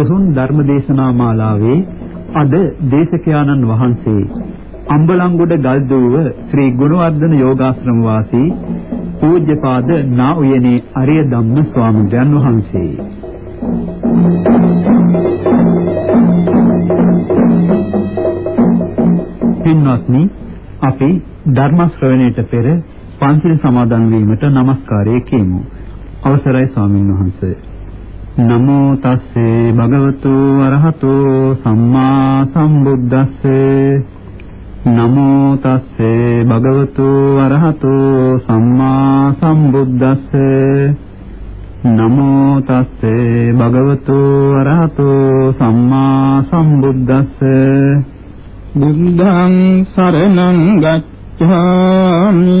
කුසුම් ධර්මදේශනා මාලාවේ අද දේශකයාණන් වහන්සේ අම්බලන්ගොඩ ගල්දුව ශ්‍රී ගුණවර්ධන යෝගාශ්‍රම වාසී පූජ්‍යපාද නා උයනේ අරිය ධම්ම ස්වාමීන් වහන්සේ. පින්වත්නි අපි ධර්ම ශ්‍රවණයට පෙර පන්සිල් සමාදන් වීමට নমස්කාරය කියමු. අවසරයි ස්වාමින් වහන්සේ. නමෝ තස්සේ භගවතු අරහතෝ සම්මා සම්බුද්දස්සේ. නමෝ තස්සේ භගවතු අරහතෝ සම්මා සම්බුද්දස්සේ. නමෝ තස්සේ භගවතු අරහතෝ සම්මා සම්බුද්දස්සේ. බුද්ධං සරණං ගච්ඡාමි.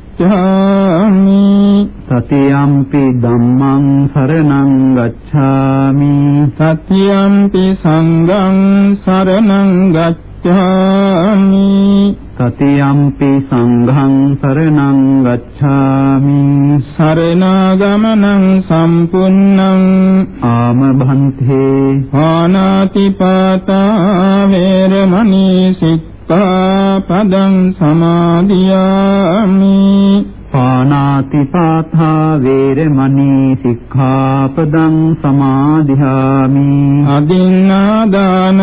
ගච්ඡාමි। සතියම්පි ධම්මං සරණං ගච්ඡාමි। සතියම්පි සංඝං සරණං ගච්ඡාමි। සතියම්පි සංඝං සරණං ගච්ඡාමි। සරණාගමනං සම්පුන්නං ආම භන්තේ ආනාති පාතා වේරමණී සික් සික්ඛාපදං සමාදියාමි। පානාති පාථා වේරමණී සික්ඛාපදං සමාදියාමි। අදින්නා දාන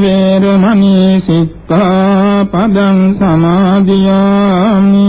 වේරමණී සික්ඛාපදං සමාදියාමි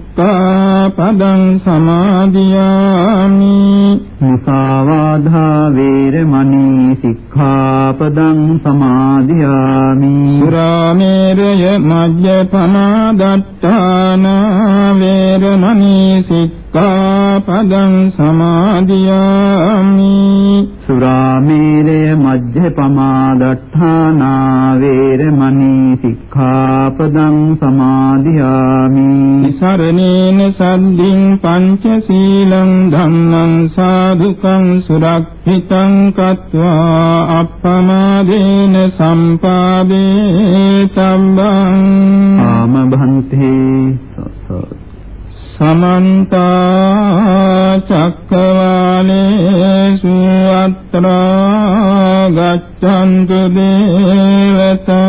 සික්ඛාපදං සමාදියාමි මුසාවාධා වේරමණී සික්ඛාපදං සමාදියාමි සුරාමේරය මජ්ජපමා දත්තාන වේරමණී සික්ඛාපදං සමාදියාමි සුරාමේරය මජ්ජපමා දත්තානා වේරමණී සික්ඛාපදං සමාදියාමි සරණේන සද්ධින් පංචශීලං ධම්මං සාදුකං සුරක්ෂිතං කତ୍වා අප්පමාදේන සම්පාදේ තම්බං ආම භන්තේ සමන්ත චක්කවාලේසු අත්‍රා ගච්ඡන්තු දේවතා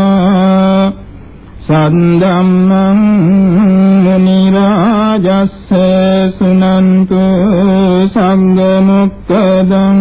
සන්ධම්මං මුනි රාජස්ස සුනන්තු සංඝ මුක්ඛදං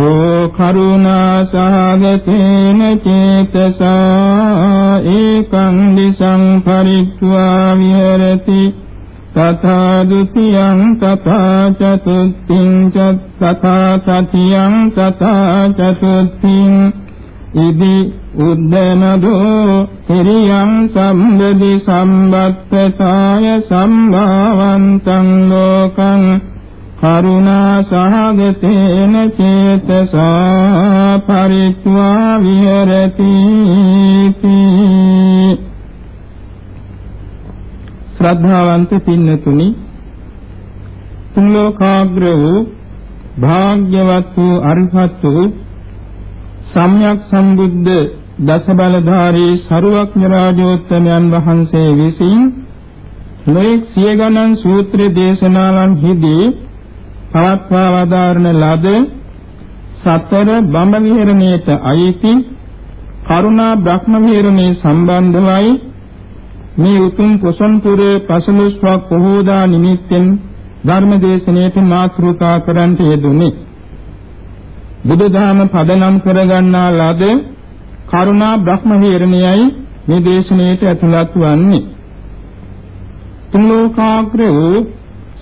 සෝ කරුණා සහගතේන චේතසා ඒකං දිසං පරිත්වා විහෙරති. තථා ဒ ුතියං තථා චතුත්ථිං තථා තතියං තථා චතුත්ථිං ඉදි උද්දනදෝ තිරියං සම්බදි සම්බත්තතාය සම්භාවන්තං ලෝකං කරුණා සහගතේන චේතසා පරිත්වා විහෙරති ශ්‍රද්ධාවන්ත පින්නතුනි තුන් ලෝකාග්‍ර වූ භාග්‍යවත් වූ අරිහත් වූ සම්්‍යක් සම්බුද්ධ දස බලධාරී සරුවක්ඥ රාජෝත්තමයන් වහන්සේ විසින් නොඑක් සිය ගණන් සූත්‍ර දේශනාවන්හිදී පවත්වා වදාරන ලද සතර බඹ විහරණයට අයිති කරුණා බ්‍රහ්ම විහරණේ සම්බන්ධවයි. මේ උතුම් පොසොන්පුරේ පසළොස්වක් පොහෝදා නිමිත්තෙන් ධර්ම දේශනාවට මාතෘකා කරන්ට යෙදුනේ බුදුදහම පදනම් කරගන්නා ලද කරුණා බ්‍රහ්ම විහරණයයි මේ දේශනාවට ඇතුළත් වන්නේ. තුන් ලෝකාග්‍ර වූ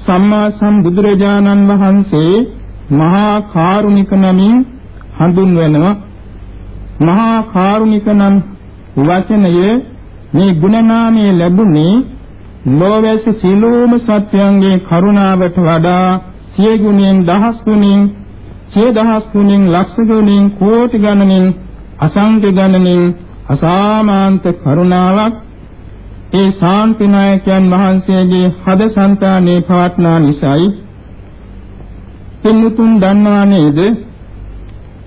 සම්මා සම්බුදුරජාණන් වහන්සේ මහා කාරුණික නමින් හඳුන්වනවා. මහා කාරුණික නම් වචනයේ මේ ගුණනාමයේ ලැබුණේ ලෝවැස සියලුම සත්‍යයන්ගේ කරුණාවට වඩා සිය ගුණෙන් දහස් ගුණෙන් සිය දහස් ගුණෙන් ලක්ෂ ගුණෙන් කෝටි ගණනින් අසංඛ්‍ය ගණනින් අසාමාන්ත කරුණාවක් ඒ ශාන්තිනායකයන් වහන්සේගේ හද సంతානේ පවත්නා නිසායි. පින්තුන් දන්නා නේද?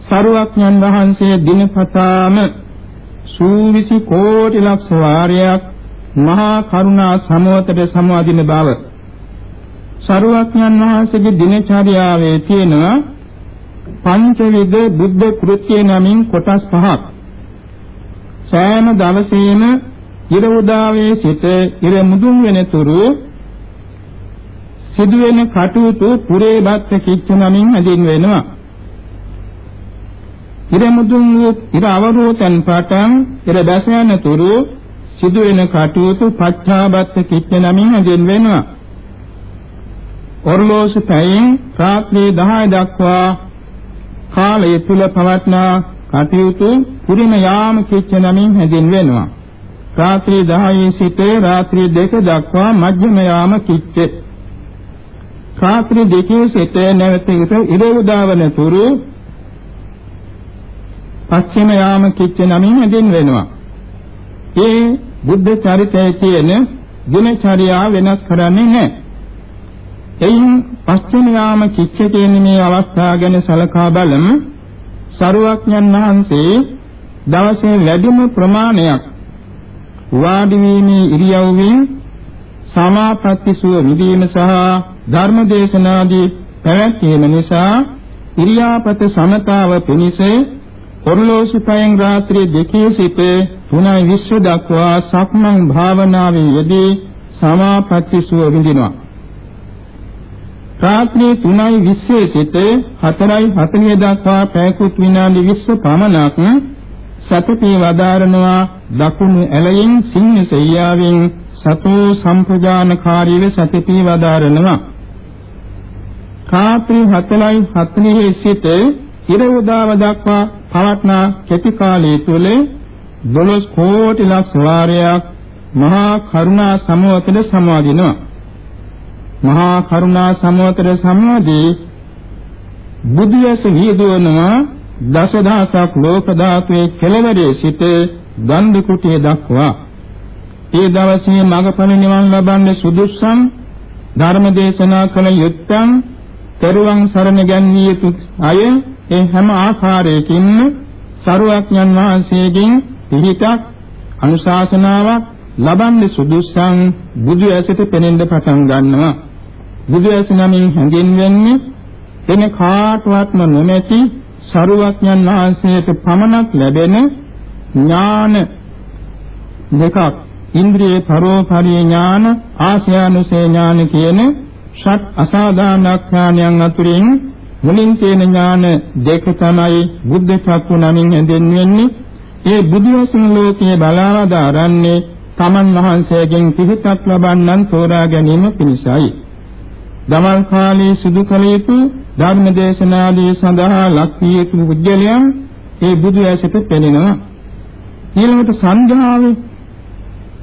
සරුවක්ඥන් වහන්සේ දිනපතාම සූවිසි කෝටි ලක්ෂ වාරයක් මහා කරුණා සමවතට සමවදින බව. සරුවක්ඥන් වහන්සේගේ දිනචර්යාවේ තියෙනවා පංචවිධ බුද්ධ කෘත්‍ය නමින් කොටස් පහක්. සෑම දවසේම ඉර උදාවේ සිට ඉර මුදුන් වෙනතුරු සිදුවෙන කටයුතු පුරේබත් කිච්ච නමින් හැඳින්වෙනවා. ඉර මුදුන් වූ ඉර අවරෝතන් පටන් ඉර දැස යනතුරු සිදුවෙන කටයුතු පච්චාබත් කිච්ච නමින් හැඳින්වෙනවා. ඔර්ලෝසු පැයෙන් රාත්‍රී 10 දක්වා කාලය තුල පවත්නා කටයුතු පුරිම යාම කිච්ච නමින් හැඳින්වෙනවා. රාත්‍රී 10 සිට රාත්‍රී 2 දක්වා මධ්‍යම යාම කිච්චේ රාත්‍රී 2 සිට නැවත ඉර උදාවන තුරු පස්චිම යාම කිච්ච නමින් හැදින් වෙනවා. ඒ බුද්ධ චරිතයේ තියෙන ගුණචර්යා වෙනස් කරන්නේ නැහැ. එයින් පස්චිම යාම කිච්ච කියන මේ අවස්ථාව ගැන සලකා බලමු. සරුවක්ඥන් වහන්සේ දවසේ වැඩිම ප්‍රමාණයක් වාඩි වීමේ ඉරියව්වෙන් සමාපatti සුව විදීම සහ ධර්ම දේශනාදී පැවැත්වීම නිසා ඉරියාපත සමතාව පිණිස ඔර්ලෝසු පයෙන් රාත්‍රී දෙකේ සිට තුනයි විශ්ව දක්වා සක්මන් භාවනාවේ යෙදී සමාපatti සුව විඳිනවා. රාත්‍රී 3:20 සිට 4:40 දක්වා පැයකුත් විනාඩි 20 පමණක් සතපී වදාරනවා දකුණු ඇලයෙන් සිංහ සෙයියාවෙන් සතෝ සම්ප්‍රජානකාරීව සතපී වදාරනවා. රාත්‍රී 7:40 සිට ඉර උදාව දක්වා පවත්නා කෙටි කාලය තුල 12 කෝටි ලක්ෂ වාරයක් මහා කරුණා සමවතද සමාදිනවා. මහා කරුණා සමවතද සමාදී බුද්ධයස වියදවනවා දසදහසක් ලෝක ධාතුවේ කෙළවරේ සිට ගන්ධ කුටිය දක්වා ඒ දවසේ මගපණ නිවන් ලබන්නේ සුදුස්සම් ධර්ම දේශනා කළ යුත්තම් තෙරුවන් සරණ ගැන්විය යුතු අය ඒ හැම ආකාරයකින්ම සරුවක්ඥන් වහන්සේගෙන් පිළිතක් අනුශාසනාවක් ලබන්නේ සුදුස්සම් බුදු ඇසට පෙනෙන්න පටන් ගන්නවා. බුදු ඇස නමින් හැඳින්වෙන්නේ වෙන කාටවත්ම නොමැති සරුවඥන් වහන්සේට පමණක් ලැබෙන ඥාන දෙකක් ඉන්ද්‍රිය පරෝපරිය ඥාන ආශ්‍යානුසේ ඥාන කියන ෂට් අසාධාරණඥානයන් අතුරින් මුලින් තියෙන ඥාන දෙක තමයි බුද්ධ චක්කු නමින් හැඳින්වෙන්නේ ඒ බුදු වසන ලෝකයේ බලාවදාරන්නේ තමන් වහන්සේගෙන් පිහිටක් ලබන්නන් තෝරා ගැනීම පිණිසයි. දමල් කාලයේ සිදු කළ යුතු ධර්ම දේශනාදී සඳහා ලක් විය යුතු පුජ්‍යලයන් ඒ බුදු ඇසට පෙනෙනවා. ඊළඟට සංඝාවේ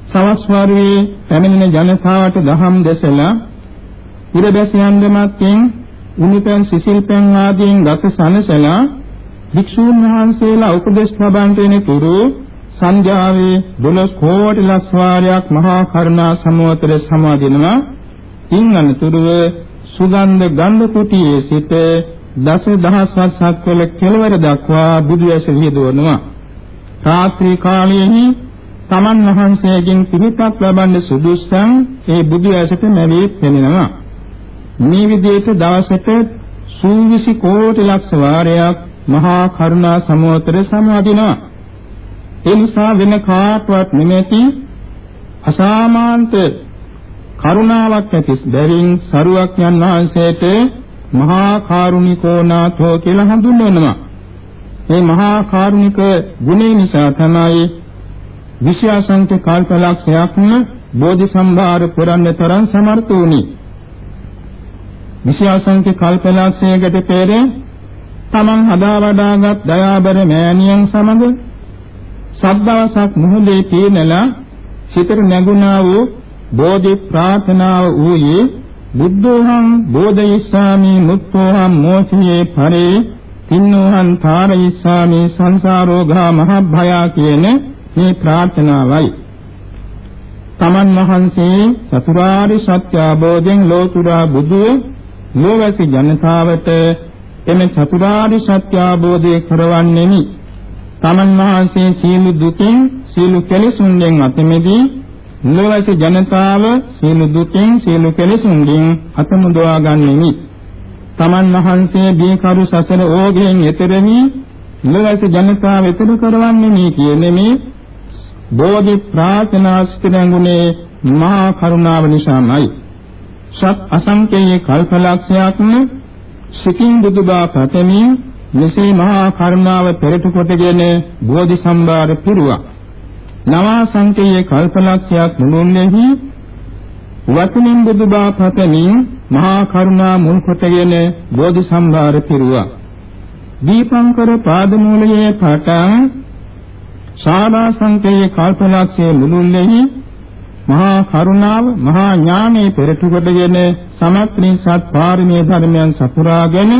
සවස් වරුවේ පැමිණෙන ජනතාවට දහම් දෙසලා ඉරබැසියන් දෙමත්ෙන් උණුපැන් සිසිල්පැන් ආදීන් ගත සනසලා භික්ෂූන් වහන්සේලා උපදේශ ලබන්ට එන තුරු සංඥාවේ 12 කෝටි ලක්ෂ වාරයක් මහා කරුණා සමෝතර සමාදිනවා ඉන් අනතුරුව සුගන්ධ ගන්ධ කුටියේ සිට දස දහස් වසක් වල කෙළවර දක්වා බුදු ඇස විහිදුවනවා. රාත්‍රී කාලයේහි තමන් වහන්සේගෙන් පිහිටක් ලබන්න සුදුස්සන් ඒ බුදු ඇසට ලැබී පෙනෙනවා. මේ විදිහට දවසට සූවිසි කෝටි ලක්ෂ වාරයක් මහා කරුණා සමෝතර සමාදිනවා. ඒ නිසා වෙන කාටවත් නෙමෙති අසාමාන්ත කරුණාවක් ඇති බැවින් සරුවක් යන වහන්සේට මහා කාරුණිකෝ නාථෝ කියලා හඳුන්වනවා. මේ මහා කාරුණික ගුණය නිසා තමයි විශ්වාසන්ත කල්පලක්ෂයක්ම බෝධි සම්භාර පුරන්න තරම් සමර්ථ වුණි. විශ්වාසන්ත කල්පලක්ෂයකට පෙර තමන් හදා වඩාගත් දයාබර මෑණියන් සමග සද්දවසක් මුහුදේ පීනලා සිතට නැගුණා වූ බෝධි ප්‍රාර්ථනාව වූයේ බුද්ධෝහං බෝධිස්සාමි මුත්තෝහං මෝචියේ පරේ තින්නෝහං තාරයිස්සාමි සංසාරෝගා මහභයා කියන මේ ප්‍රාර්ථනාවයි. තමන් වහන්සේ චතුරාර්ය සත්‍ය අවබෝධයෙන් ලෝතුරා බුදු ලෝවැසි ජනතාවට එම චතුරාර්ය සත්‍ය අවබෝධය කරවන්නේනි තමන් වහන්සේ සීල දුකින් සීල කෙලෙසුන්ගෙන් අත මිදී ලෝවැසි ජනතාව සීල දුකින් සීල කෙලෙසුන්ගෙන් අත මුදවා ගන්නෙමි. තමන් වහන්සේ බීකරු සසර ඕගෙන් එතරෙමි ලෝවැසි ජනතාව එතර කරවන්නේ මේ කියන්නේ මේ බෝධි ප්‍රාර්ථනා ස්ථිරංගුනේ මහා කරුණාව නිසාමයි. සත් අසංකේය කල්පලක්ෂයක්ම සිතින් බුදුබා පතමින් මෙසේ මහා කරුණාව පෙරට කොටගෙන බෝධි සම්භාර පිරුවා. නවා සංකේය කල්පලක්ෂයක් මුළුල්ලේහි වතුනින් බුදුබා පතමින් මහා කරුණා මුල් කොටගෙන බෝධි සම්භාර පිරුවා. දීපංකර පාදමූලයේ පටන් ශාලා සංකේය කල්පලක්ෂයේ මුළුල්ලේහි මහා කරුණාව මහා ඥානෙ පෙරට කොටගෙන සමත්‍රි සත් පාරමී ධර්මයන් සපුරාගෙන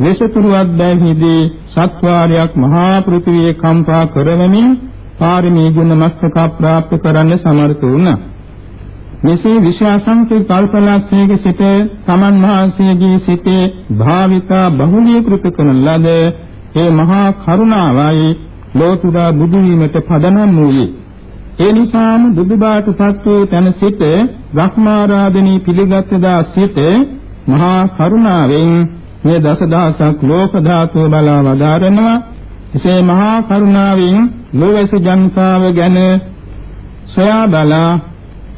වෙසතුරුවත් බැවිදී සත්වාරයක් මහා පෘථිවියේ කම්පා කරවමින් පාරමී ගුණ මස්තක ප්‍රාප්ත කරන්න සමර්ථ වුණා. මෙසේ විශ්වාසංක කල්පලක්ෂයක සිට තමන් වහන්සේගේ සිටේ භාවිතා බහුලීකృత කරන ලද ඒ මහා කරුණාවයි ලෝතුරා බුදු වීමට පදනම් වූයේ. ඒ නිසාම බුදුබාටපත් වූ තැන සිට රක්මාරාධනී පිළිගත් දා සිට මහා කරුණාවෙන් මේ දසදහසක් ලෝක ධාතුව බලා වදාරනවා එසේ මහා කරුණාවෙන් ලෝවැස ජනතාව ගැන සොයා බලා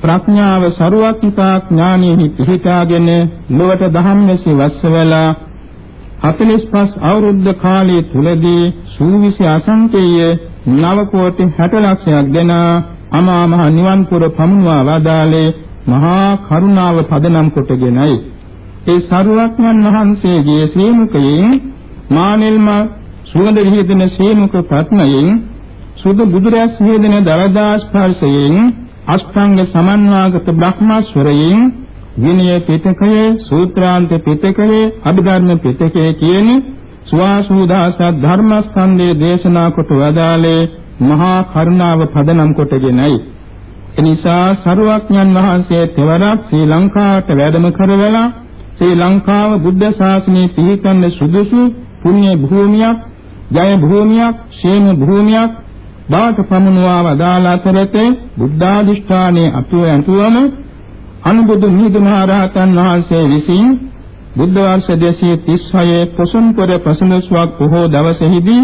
ප්‍රඥාව ਸਰුවක්නිකා ඥානෙහි පිහිටාගෙන ලොවට දහම්මැසි වස්සවලා 45 අවුරුද්ද කාලය තුලදී සූවිසි අසංකේය නව කෝටි 60 ලක්ෂයක් දෙන අමා මහ නිවන් පුර පමුණවා වදාලේ මහා කරුණාව පදනම් කොටගෙනයි. ඒ සරුවක්ඥන් වහන්සේගේ ශ්‍රීමුඛයෙන් මානෙල්ම සුවඳ විහිදෙන ශ්‍රීමුඛ ප්‍රඥයෙන් සුදු බුදුරැස් විහිදෙන දවදා ස්පර්ශයෙන් අෂ්ටාංග සමන්වාගත බ්‍රහ්මස්වරයෙන් විනය පිටකයේ සූත්‍රාන්ත පිටකයේ අභිධර්ම පිටකයේ කියන සුවාසුදාස ධර්මස්කන්ධයේ දේශනා කොට වදාලේ මහා කරුණාව පදනම් කොටගෙනයි. එනිසා සරුවක්ඥන් වහන්සේ තෙවරක් ශ්‍රී ලංකාවට වැඩම කරවලා ශ්‍රී ලංකාව බුද්ධ ශාසනය පිහිටන්න සුදුසු පුණ්‍ය භූමියක්, ජය භූමියක්, ශේම භූමියක් බවට පමුණුවා වදාළ අතරතේ බුද්ධාදිෂ්ඨානයේ අතුව ඇතුවම අනුබුදු මිහිඳු මහ රහතන් වහන්සේ විසින් බුද්ධ වර්ෂ 236 පොසොන් පොර පසළොස්වක් පොහෝ දවසේදී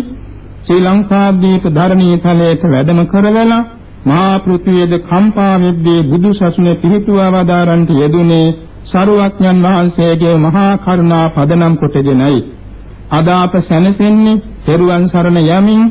ශ්‍රී ලංකාද්වීප ධර්මී තලයට වැඩම කරවලා මහා පෘථිවියද කම්පා වෙද්දී බුදු සසුනේ පිහිටුවා වදාරන්ට යෙදුනේ සරුවක්ඥන් වහන්සේගේ මහා කරුණා පදනම් කොටගෙනයි. අද අප සැනසෙන්නේ තෙරුවන් සරණ යමින්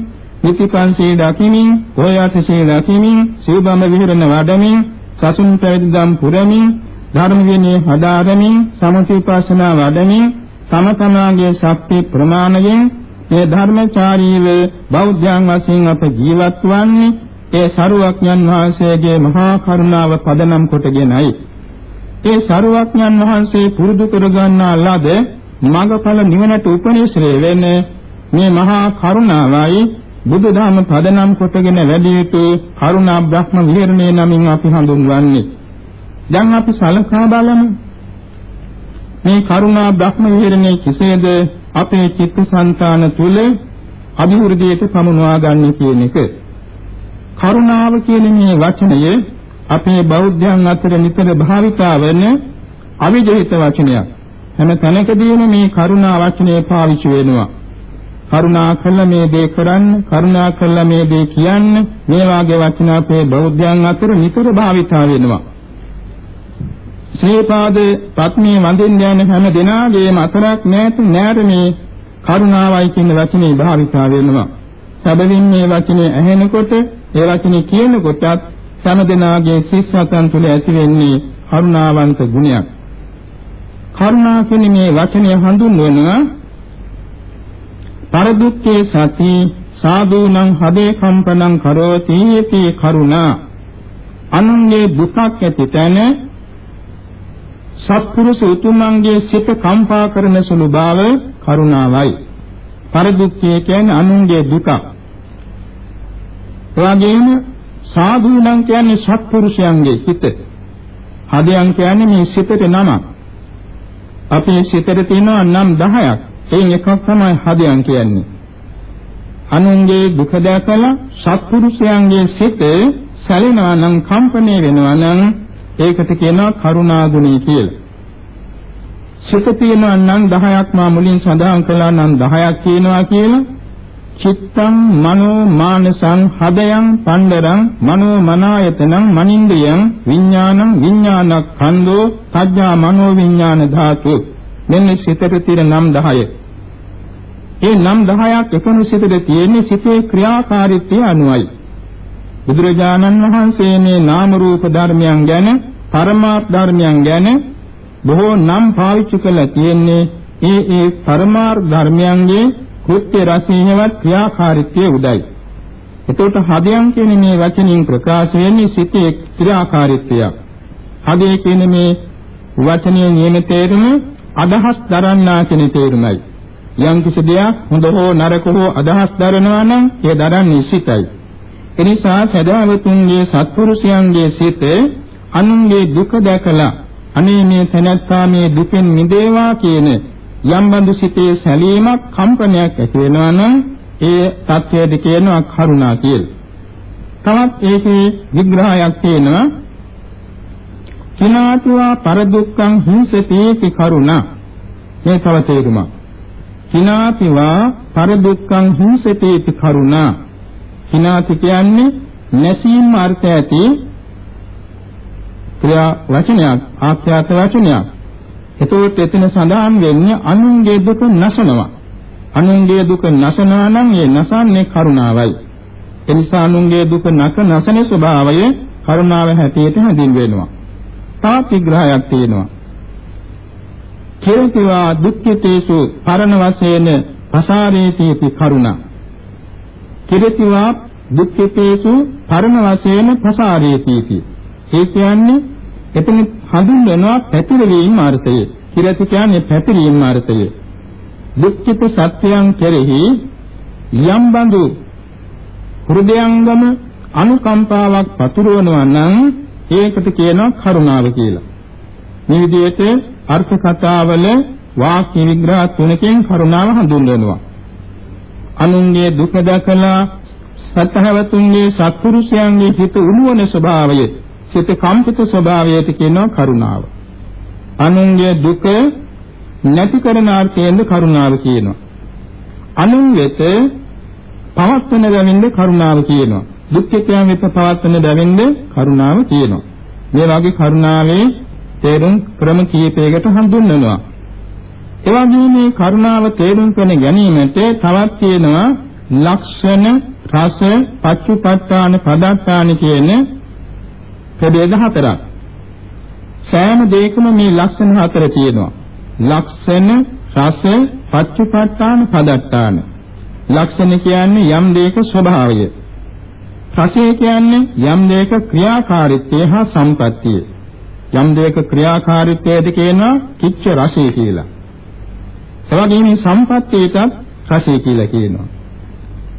නිතිපන්සේ දකිමින්, ඔයයන්සේ දකිමින්, සිව්බඹ විහෙරණ වඩමින්, සසුන් පැවිදිදම් පුරමින්, ධර්ම විනය හදාරමින්, සමථීපාසනා වඩමින්, තම තමාගේ ශක්ති ප්‍රමාණයෙන් මේ ධර්මචාරීව බෞද්ධයන් වශයෙන් අප ජීවත් වන්නේ ඒ සරුවක්ඥන් වහන්සේගේ මහා කරුණාව පදනම් කොටගෙනයි. ඒ සරුවක්ඥන් වහන්සේ පුරුදු කරගන්නා ලද මඟඵල නිවනට උපනිශ්‍රේ වෙන මේ මහා කරුණාවයි බුදුදහම පදනම් කොටගෙන වැඩි යුතු කරුණා බ්‍රහ්ම විහරණය නමින් අපි හඳුන්වන්නේ. දැන් අපි සලකා බලමු. මේ කරුණා බ්‍රහ්ම විහරණය කෙසේද අපේ චිත්තසංතාන තුල අභිවෘද්ධියට පමුණවා ගන්න කියන එක. කරුණාව කියන මේ වචනය අපේ බෞද්ධයන් අතර නිතර භාවිතා වන අවිජිත වචනයක්. හැම තැනකදීම මේ කරුණා වචනය පාවිච්චි වෙනවා. කරුණා කළ මේ දේ කරන්න, කරුණා කළ මේ දේ කියන්න මේ වාගේ වචන අපේ බෞද්ධයන් අතර නිතර භාවිතා වෙනවා. ශ්‍රීපාද පත්මී වඳින්න යන හැම දිනාගේම අතරක් නැති නෑරමේ කරුණාවයි කියන වචනේ භාවිතා වෙනවා. සැබවින් මේ වචනේ ඇහෙනකොට, ඒ වචනේ කියනකොටත් හැම දිනාගේ සිස්සතන් තුළ ඇති වෙන්නේ කරුණාවන්ත ගුණයක්. කරුණා කියන මේ වචනය හඳුන්වනවා පරදුක්ඛේ සති සාදුනං හදේ කම්පනං කරෝති යති කරුණා අනුන්ගේ දුකක් ඇති තැන සත්පුරුෂ උතුමන්ගේ සිත කම්පා කරන සුළු බව කරුණාවයි. පරදුක්ඛය කියන්නේ අනුන්ගේ දුක. එවාගෙම සාධුණන් කියන්නේ සත්පුරුෂයන්ගේ හිත. හදයන් කියන්නේ මේ සිතට නම. අපේ සිතට තියෙනවා නම් 10ක්. එයින් එකක් තමයි හදයන් කියන්නේ. අනුන්ගේ දුක දැකලා සත්පුරුෂයන්ගේ සිත සැලෙනවා නම් කම්පණය වෙනවා නම් ඒකට කියනවා කරුණා ගුණය කියලා. සිත තියෙනවා නම් 10ක් මා මුලින් සඳහන් කළා නම් 10ක් කියනවා කියලා. චිත්තං මනෝ මානසං හදයන් පණ්ඩරං මනෝ මනායතනං මනින්ද්‍රියං විඥානං විඥානක්ඛන්தோ සඥා මනෝ විඥාන ධාතු මෙන්න සිතට තියෙන නම් 10. ඒ නම් 10ක් එකම සිතට තියෙන්නේ සිතේ ක්‍රියාකාරීත්වය අනුවයි. බුදුරජාණන් වහන්සේ මේ නාම රූප ධර්මයන් ගැන පරමාර්ථ ධර්මයන් ගැන බොහෝ නම් පාවිච්චි කළා තියෙන්නේ ඒ ඒ පරමාර්ථ ධර්මයන්ගේ කෘත්‍ය රසයෙන්වත් ක්‍රියාකාරීත්වයේ උදයි. එතකොට හදයන් කියන්නේ මේ වචනින් ප්‍රකාශ වෙන්නේ සිතේ ක්‍රියාකාරීත්වය. හදේ කියන්නේ මේ වචනයේ නියම තේරුම අදහස් දරන්නා කියන තේරුමයි. යම් කිසි දෙයක් හොඳ හෝ නරක හෝ අදහස් දරනවා නම් ඒ දරන්නේ සිතයි. එනිසා සදාවතුන්ගේ සත්පුරුෂයන්ගේ සිත අනුන්ගේ දුක දැකලා අනේ මේ තැනැත්තා මේ දුකෙන් මිදේවා කියන යම් බඳු සිතේ සැලීමක් කම්පනයක් ඇති වෙනවා නම් ඒ தත්වයද කියනවා කරුණා කියලා. තවත් ඒකේ විග්‍රහයක් තියෙනවා කිනාතුවා පරදුක්ඛං හිංසති කරුණා මේ තව තේරුමක්. කිනාතිවා පරදුක්ඛං හිංසති කරුණා හිනාති කියන්නේ නැසීම අර්ථ ඇති ක්‍රියා වචනයක් ආඛ්‍යාත වචනයක්. එතකොට එතන සඳහන් වෙන්නේ අනුන්ගේ දුක නසනවා. අනුන්ගේ දුක නසනවා නම් ඒ නසන්නේ කරුණාවයි. එනිසා අනුන්ගේ දුක නක නසන ස්වභාවය කරුණාව හැටියට හැඳින්වෙනවා. තවත් විග්‍රහයක් තියෙනවා. කේතිවා දුක්ඛිතේසු පරණ වශයෙන් පසාරේති කරුණා කිරතිවා දුක්ඛිතේසු පරම වශයෙන් ප්‍රසාරේති ඒ කියන්නේ එතන හඳුන්වනවා පැතිරවීම අර්ථය. කිරති කියන්නේ පැතිරීම අර්ථය. දුක්ඛිත සත්‍යයන් කෙරෙහි යම් බඳු හෘදයංගම අනුකම්පාවක් පතුරවනවා නම් ඒකට කියනවා කරුණාව කියලා. මේ විදිහට අර්ථ කතාවල වාක්‍ය විග්‍රහ තුනකින් කරුණාව හඳුන්වනවා. අනුන්ගේ දුක දැකලා සත්‍යවතුන්ගේ සත්පුරුෂයන්ගේ හිත උණුවන ස්වභාවය සිත කම්පිත ස්වභාවයට කියනවා කරුණාව. අනුන්ගේ දුක නැති කරන අර්ථයෙන්ද කරුණාව කියනවා. අනුන් වෙත පවත්වන බැවින්ද කරුණාව කියනවා. දුක්ඛිතයන් වෙත පවත්වන බැවින්ද කරුණාව කියනවා. මේ වගේ කරුණාවේ තේරුම් ක්‍රම කීපයකට හඳුන්වනවා. එවැගේම මේ කරුණාව තේරුම් කර ගැනීමට තවත් තියෙනවා ලක්ෂණ රස පච්චුපට්ඨාන පදත්තාන කියන ප්‍රභේද හතරක්. සෑම දෙයකම මේ ලක්ෂණ හතර තියෙනවා. ලක්ෂණ රස පච්චුපට්ඨාන පදත්තාන. ලක්ෂණ කියන්නේ යම් දෙයක ස්වභාවය. රසය කියන්නේ යම් දෙයක ක්‍රියාකාරීත්වය හා සම්පත්තිය. යම් දෙයක ක්‍රියාකාරීත්වයද කියනවා කිච්ච රසය කියලා. එවැගේම සම්පත්තියටත් රසය කියලා කියනවා.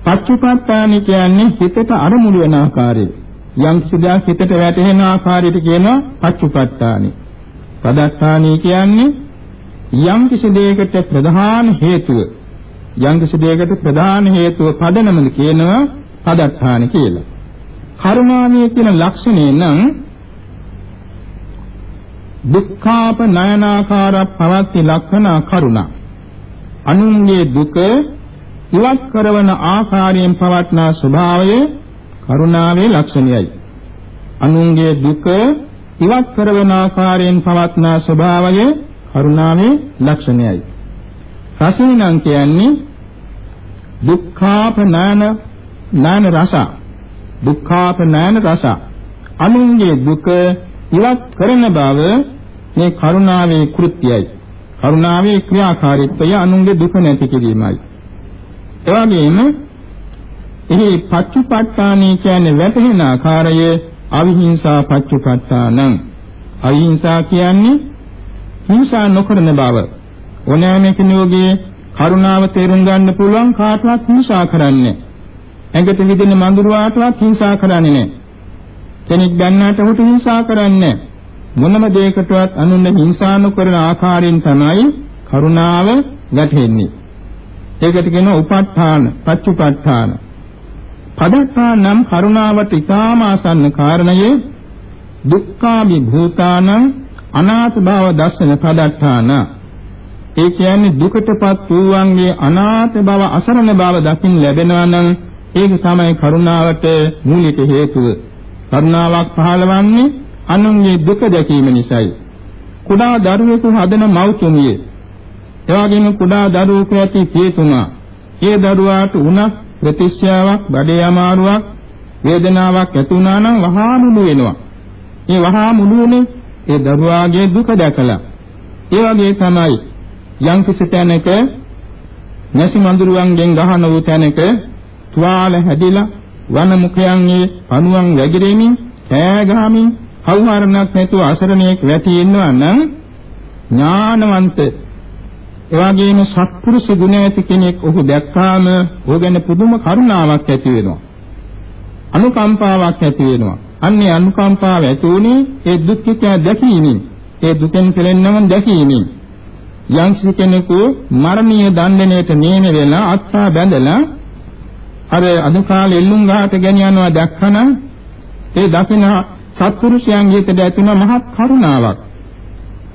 පච්චුපට්ඨාන කියන්නේ හිතට අරමුණු වෙන ආකාරය. යම් කිසිදා හිතට වැටෙන ආකාරයට කියනවා පච්චුපට්ඨානි. පදත්තානි කියන්නේ යම් කිසි දෙයකට ප්‍රධාන හේතුව යම් කිසි දෙයකට ප්‍රධාන හේතුව පදනමද කියනවා පදත්තානි කියලා. කරුණාවේ තියෙන ලක්ෂණය නම් දුක්ඛාප නයනාකාර පවත්ති ලක්ෂණ කරුණා. අනුන්ගේ දුක ඉවත් කරන ආකාරයෙන් පවත්නා ස්වභාවය කරුණාවේ ලක්ෂණයයි. අනුන්ගේ දුක ඉවත් කරන ආකාරයෙන් පවත්නා ස්වභාවය කරුණාවේ ලක්ෂණයයි. රසිනම් කියන්නේ දුක්ඛාපනාන නාන රස දුක්ඛාපනාන රස අනුන්ගේ දුක ඉවත් කරන බව මේ කරුණාවේ කෘත්‍යයයි. කරුණාවේ ක්‍රියාකාරීත්වය අනුන්ගේ දුක නැති කිරීමයි. එවැගේම එහි පච්චුපට්ඨානී කියන්නේ වැටහෙන ආකාරය අවිහිංසා පච්චුපට්ඨානං. අවිහිංසා කියන්නේ හිංසා නොකරන බව. ඕනෑම කෙනෙකුගේ කරුණාව තේරුම් ගන්න පුළුවන් කාටවත් හිංසා කරන්නේ ඇඟට විදින මඳුරුවාටවත් හිංසා කරන්නේ නැහැ. කෙනෙක් ගන්නාට උට හිංසා කරන්නේ මොනම දෙයකටවත් අනුන්ව හිංසා නොකරන ආකාරයෙන් තමයි කරුණාව වැටෙන්නේ. ඒකට කියනවා උපට්ඨාන, පච්චුපට්ඨාන. පදත්තා නම් කරුණාවට ඊටාම ආසන්න කාරණයේ දුක්ඛාභි භූතානං අනාථ භාව දර්ශන පදත්තාන. ඒ කියන්නේ දුකටපත් වූවන්ගේ අනාථ බව අසරණ බව දකින් ලැබෙනවා නම් ඒක තමයි කරුණාවට මූලික හේතුව. කරුණාවක් පහළවන්නේ අනුන්ගේ දුක දැකීම නිසායි. කුඩා දරුවෙකු හදන මව්තුමිය. එවාගෙම කුඩා දරුවෙකු ඇති පියතුමා. ඒ දරුවාට උනක් ප්‍රතිශ්‍යාවක් බඩේ අමාරුවක් වේදනාවක් ඇති වුණා නම් වහා මුළු වෙනවා. ඒ වහා මුළුනේ ඒ දරුවාගේ දුක දැකලා. ඒ වගේ තමයි යම් කිසි තැනක නැසි මඳුරුවන්ගෙන් ගහන වූ තැනක තුවාල හැදිලා වන මුඛයන්ගේ පණුවන් වැగిරෙමින් කෑ ගහමින් හවුහරණක් නැතුව අසරණයෙක් වැටි ඉන්නවා නම් ඥානවන්ත එවාගේම සත්පුරුෂ ගුණ ඇති කෙනෙක් ඔහු දැක්කාම ඔහු ගැන පුදුම කරුණාවක් ඇති වෙනවා. අනුකම්පාවක් ඇති වෙනවා. අන්නේ අනුකම්පාව ඇති උනේ ඒ දුක්ඛිතය දැකීමෙන්. ඒ දුකෙන් පෙළෙන්නම දැකීමෙන්. යම් කෙනෙකු මරණීය දණ්ඩනයට නියම වෙලා අත්පා බැඳලා අර අද කාලේ එල්ලුම් ගහට ගෙනියනවා දැක්කනම් ඒ දකින සත්පුරුෂයන් හිතට ඇතිවන මහත් කරුණාවක්.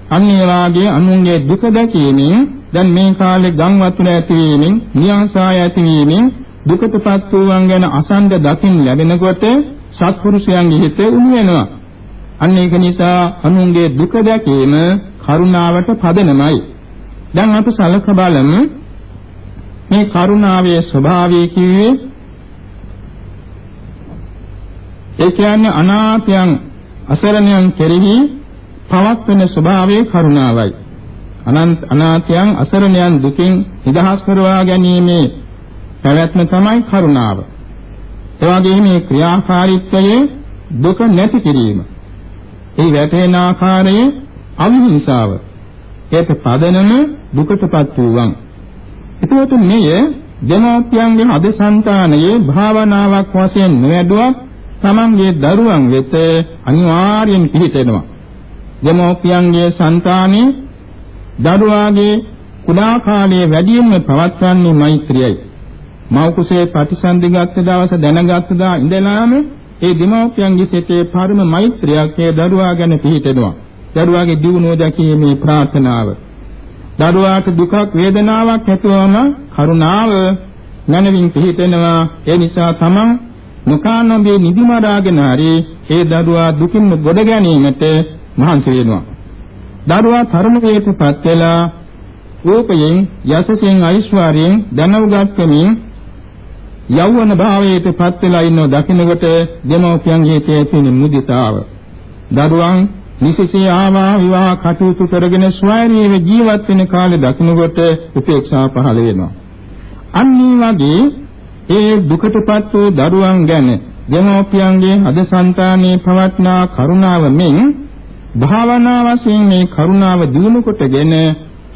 අන්න ඒ වාගේ අනුන්ගේ දුක දැකීමෙන් දැන් මේ කාලේ ගම් වතුර ඇතිවීමෙන් නියාසාය ඇතිවීමෙන් දුකටපත් වූවන් ගැන අසන්ද දකින් ලැබෙනකොට සත්පුරුෂයන්ගේ හිතේ උණු වෙනවා. අන්න ඒක නිසා අනුන්ගේ දුක දැකීම කරුණාවට පදනමයි. දැන් අපි සලක බලමු මේ කරුණාවේ ස්වභාවය කිව්වේ ඒ කියන්නේ අනාත්‍යයන් අසරණයන් කෙරෙහි පවත්වන ස්වභාවයේ කරුණාවයි. අනන්ත අනාත්‍යයන් අසරණයන් දුකින් නිදහස් කරවා ගැනීමේ පැවැත්ම තමයි කරුණාව. එවාගෙම මේ ක්‍රියාකාරීත්වයේ දුක නැති කිරීම. ඒ වැටෙන ආකාරයේ අවිහිංසාව. ඒක පදනම දුකටපත් වූවන්. එතකොට මෙය දෙමාපියන්ගේ අධසංතානයේ භාවනාවක් වශයෙන් නොවැඩුවක් තමන්ගේ දරුවන් වෙත අනිවාර්යෙන් පිළිතෙනවා. දෙමෝපියන්ගේ సంతානේ දරුවාගේ කුඩා කාලයේ වැඩියෙන්ම පවත්වන්නේ මෛත්‍රියයි. මව් කුසේ ප්‍රතිසන්දිගත් දවස දැනගත් දා ඉඳලාම ඒ දෙමෝපියන්ගේ සිතේ පරම මෛත්‍රියක් ඒ දරුවා ගැන පිහිටෙනවා. දරුවාගේ දියුණුව දැකීමේ ප්‍රාර්ථනාව. දරුවාට දුකක් වේදනාවක් ඇතිවම කරුණාව මනවින් පිහිටෙනවා ඒ නිසා තමන් මුකානොබේ නිදිමරාගෙන හරි ඒ දරුවා දුකින් ගොඩ ගැනීමට මහන්සි වෙනවා දරුවා තරුණ වේතපත් වෙලා රූපයෙන් යසසෙන් ඓශ්වර්යයෙන් ධනවගත්කමින් යෞවන භාවයට පත් වෙලා ඉන්නව දකින්නකොට දෙමෝපියන්ගේ තියෙන මුදිතාව. දරුවන් නිසිසේ ආවා විවාහ කටයුතු කරගෙන ස්වයංීව ජීවත් වෙන කාලේ දකින්නකොට උපේක්ෂා පහළ වෙනවා. අන්න වගේ ඒ දුකටපත් වූ දරුවන් ගැන දෙමෝපියන්ගේ අද సంతානයේ පවත්නා කරුණාව මෙන් භාවනා වශයෙන් මේ කරුණාව දිනු කොටගෙන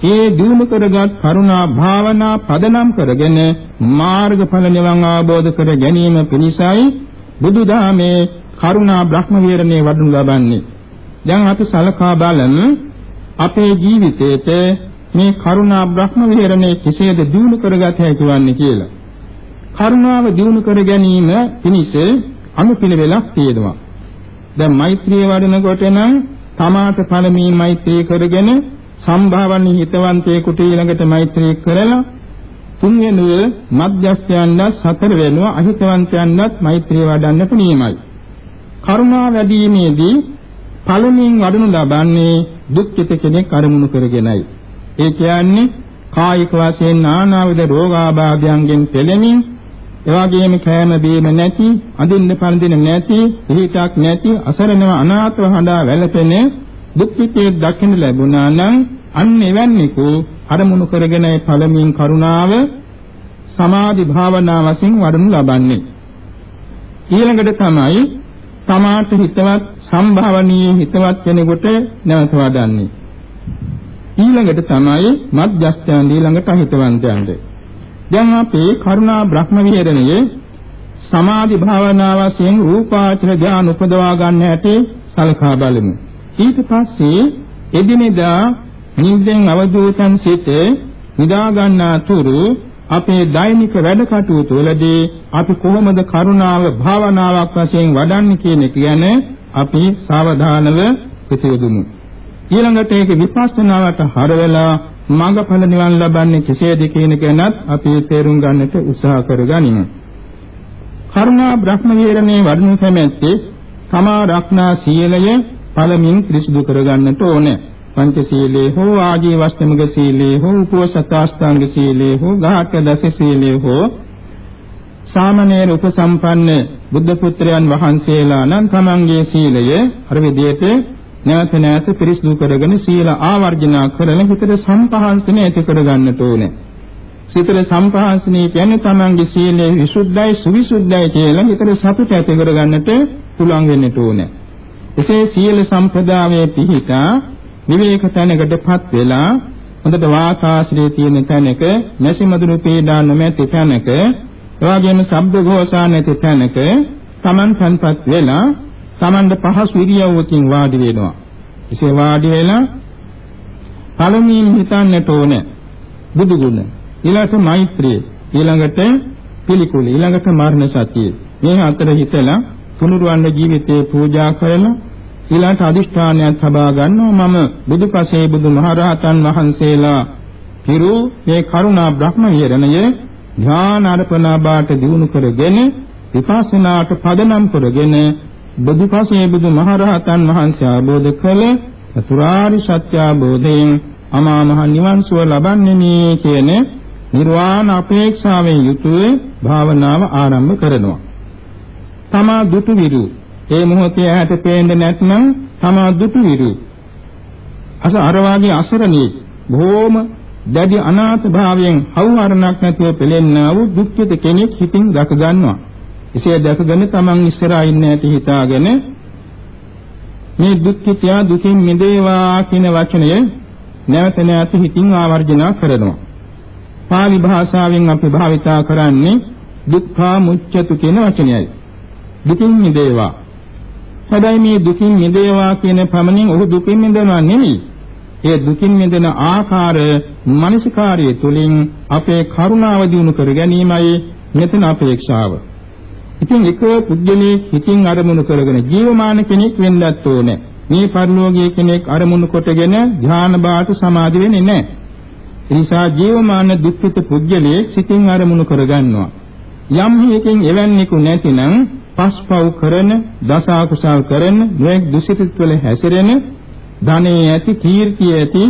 ඒ දිනු කරගත් කරුණා භාවනා පදනම් කරගෙන මාර්ගඵල නිවන් අවබෝධ කර ගැනීම පිණිසයි බුදුදහමේ කරුණා බ්‍රහ්ම විහරණේ වඩනු ලබන්නේ. දැන් අපි සලකා බලමු අපේ ජීවිතේට මේ කරුණා බ්‍රහ්ම විහරණේ කෙසේද දිනු කරගත හැකි වන්නේ කියලා. කරුණාව දිනු කර ගැනීම පිණිස අනුපිළිවෙලක් තියෙනවා. දැන් මෛත්‍රිය වඩනකොට නම් තමාට පළමුවෙන් මෛත්‍රී කරගෙන සම්භාවනි හිතවන්තයෙකුට ඊළඟට මෛත්‍රී කරලා තුන්වෙනුව මධ්‍යස්ථයන්ද සතර වෙනුව අහිතවන්තයන්වත් මෛත්‍රී වඩන්නට නියමයි. කරුණා වැඩිීමේදී පළමුවෙන් වඩනු ලබන්නේ දුක්ඛිත කෙනෙක් අරමුණු කරගෙනයි. ඒ කියන්නේ කායික වශයෙන් නානාවිද රෝගාබාධයන්ගෙන් පෙළෙමින් එවාගේම කෑම බීම නැති, අඳින්න පළඳින නැති, පිළිටක් නැති, අසරණව අනාථව හඬා වැළපෙන දුක්ඛිතේ දකින්න ලැබුණා නම් අන්න එවැන්නිකු අරමුණු කරගෙන පළමින් කරුණාව සමාධි භාවනා වශයෙන් වඩනු ලබන්නේ. ඊළඟට තමයි තමාට හිතවත් සම්භාවනීය හිතවත් කෙනෙකුට නැවත වඩන්නේ. ඊළඟට තමයි මධ්‍යස්ථාන ඊළඟට හිතවන්තයන්ට. දැන් අපේ කරුණා බ්‍රහ්ම විහරණයේ සමාධි භාවනා වශයෙන් රූපාචර ධ්‍යාන උපදවා ගන්න හැටි සලකා බලමු. ඊට පස්සේ එදිනෙදා නිින්දෙන් අවදූතන් සිට නිදා ගන්නා තුරු අපේ දෛනික වැඩ කටයුතු වලදී අපි කොහොමද කරුණාව භාවනාවක් වශයෙන් වඩන්නේ කියන එක ගැන අපි සාවධානව ප්‍රතිවදුමු. ඊළඟට ඒක විපස්සනාවට හරවලා මඟඵල නිවන් ලබන්නේ කෙසේද කියන ගැනත් අපි තේරුම් ගන්නට උත්සාහ කරගනිමු. කරුණා බ්‍රහ්ම විහරණේ වඩනු කැමැත්තේ තමා රක්නා සීලය පළමින් ත්‍රිසුදු කරගන්නට ඕනේ. පංච සීලේ හෝ ආජීවස්තමක සීලේ හෝ උපවසතාස්තාංග සීලේ හෝ ගාහක දස සීලේ හෝ සාමණේර උපසම්පන්න බුද්ධ පුත්‍රයන් වහන්සේලා නම් තමන්ගේ සීලය අර විදිහට නැවත නැවත පිරිසිදු කරගෙන සීල ආවර්ජනා කරන හිතට සම්පහන්සන ඇති කරගන්නට ඕනේ. සිතට සම්පහන්සනී කියන්නේ තමන්ගේ සීලය විසුද්ධයි සුවිසුද්ධයි කියලා හිතට සතුට ඇති කරගන්නට පුළුවන් වෙන්නට ඕනේ. එසේ සීල සම්ප්‍රදායේ පිහිටා විවේක තැනකටපත් වෙලා හොඳට වාතාශ්‍රයේ තියෙන තැනක නැසි මදුරු පීඩා නොමැති තැනක එවාගෙම ශබ්ද ഘോഷා නැති තැනක Taman තන්පත් වෙලා Tamanට පහසු ඉරියව්වකින් වාඩි වෙනවා. එසේ වාඩි වෙලා පළමුවෙන් හිතන්නට ඕනේ බුදු ගුණ. ඊළඟට මෛත්‍රිය. ඊළඟට පිළිකුල. ඊළඟට මරණ සතිය. මේ හතර හිතලා තුනුරුවන්ගේ ජීවිතේ පූජා කරලා ඊළඟට අදිෂ්ඨානයක් සබා ගන්නවා මම බුදුපසේ බුදුමහරහතන් වහන්සේලා පිරු මේ කරුණා බ්‍රහ්ම විහරණය ඥාන අර්පණා බාට දිනු කරගෙන විපස්සනාට පදනම් කරගෙන බුදුපසේ බුදුමහරහතන් වහන්සේ ආબોධ කළ චතුරාර්ය සත්‍ය අවබෝධයෙන් අමා මහ නිවන් සුව ලබන්නේ නේ කියන නිර්වාණ අපේක්ෂාවෙන් යුතුව භාවනාව ආරම්භ කරනවා. තමා දුටු විරු ඒ මොහොතේ ඇහැට පේන්නේ නැත්නම් තමා දුටු විරු අස අර වාගේ අසරණී බොහෝම දැඩි අනාථ භාවයෙන් හවුහරණක් නැතුව පෙළෙන්නා වූ දුක්ඛිත කෙනෙක් හිතින් දැක ගන්නවා. එසේ දැකගෙන තමන් ඉස්සරහා ඉන්න ඇති හිතාගෙන මේ දුක්ඛිතය දුකින් මිදේවා කියන වචනය නැවත නැවත හිතින් ආවර්ජනා කරනවා. පාලි භාෂාවෙන් අපි භාවිතා කරන්නේ දුක්ඛා මුච්ඡතු කියන වචනයයි. දුකින් මිදේවා. හැබැයි මේ දුකින් මිදේවා කියන පමණින් ඔහු දුකින් මිදෙනවා නෙමෙයි. ඒ දුකින් මිදෙන ආකාරය මනසිකාර්යය තුළින් අපේ කරුණාව දිනු කර ගැනීමයි මෙතන අපේක්ෂාව. ඉතින් එක පුද්ගලයෙක් හිතින් අරමුණු කරගෙන ජීවමාන කෙනෙක් වෙන්නත් ඕනේ. මේ පරිලෝකීය කෙනෙක් අරමුණු කොටගෙන ධ්‍යාන බාට සමාධි වෙන්නේ නැහැ. ඒ නිසා ජීවමාන දුක්ඛිත පුජ්‍යලයේ සිතින් අරමුණු කරගන්නවා. යම් හේකින් එවන්නේකු නැතිනම් පස්පව් කරන, දස අකුසල් කරන, නොඑක් දුසිත වල හැසිරෙන, ධනෙ ඇති, කීර්තිය ඇති,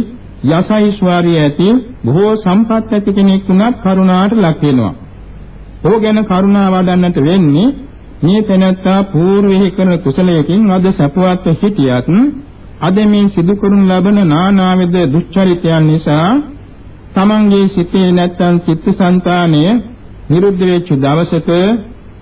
යසයිස්වාරිය ඇති, බොහෝ සම්පත් ඇති කෙනෙක් වුණත් කරුණාට ලක් වෙනවා. ඕ ගැන කරුණාව වඩන්නට වෙන්නේ මේ තැනත්තා పూర్වෙහි කරන කුසලයකින් අද සපවත් හිටියත් අද මේ සිදු කරනු ලබන නානාවිද දුස්චරිතයන් නිසා තමන්ගේ සිතේ නැත්තම් චිත්තසංතානය නිරුද්ධ වෙච්ච දවසක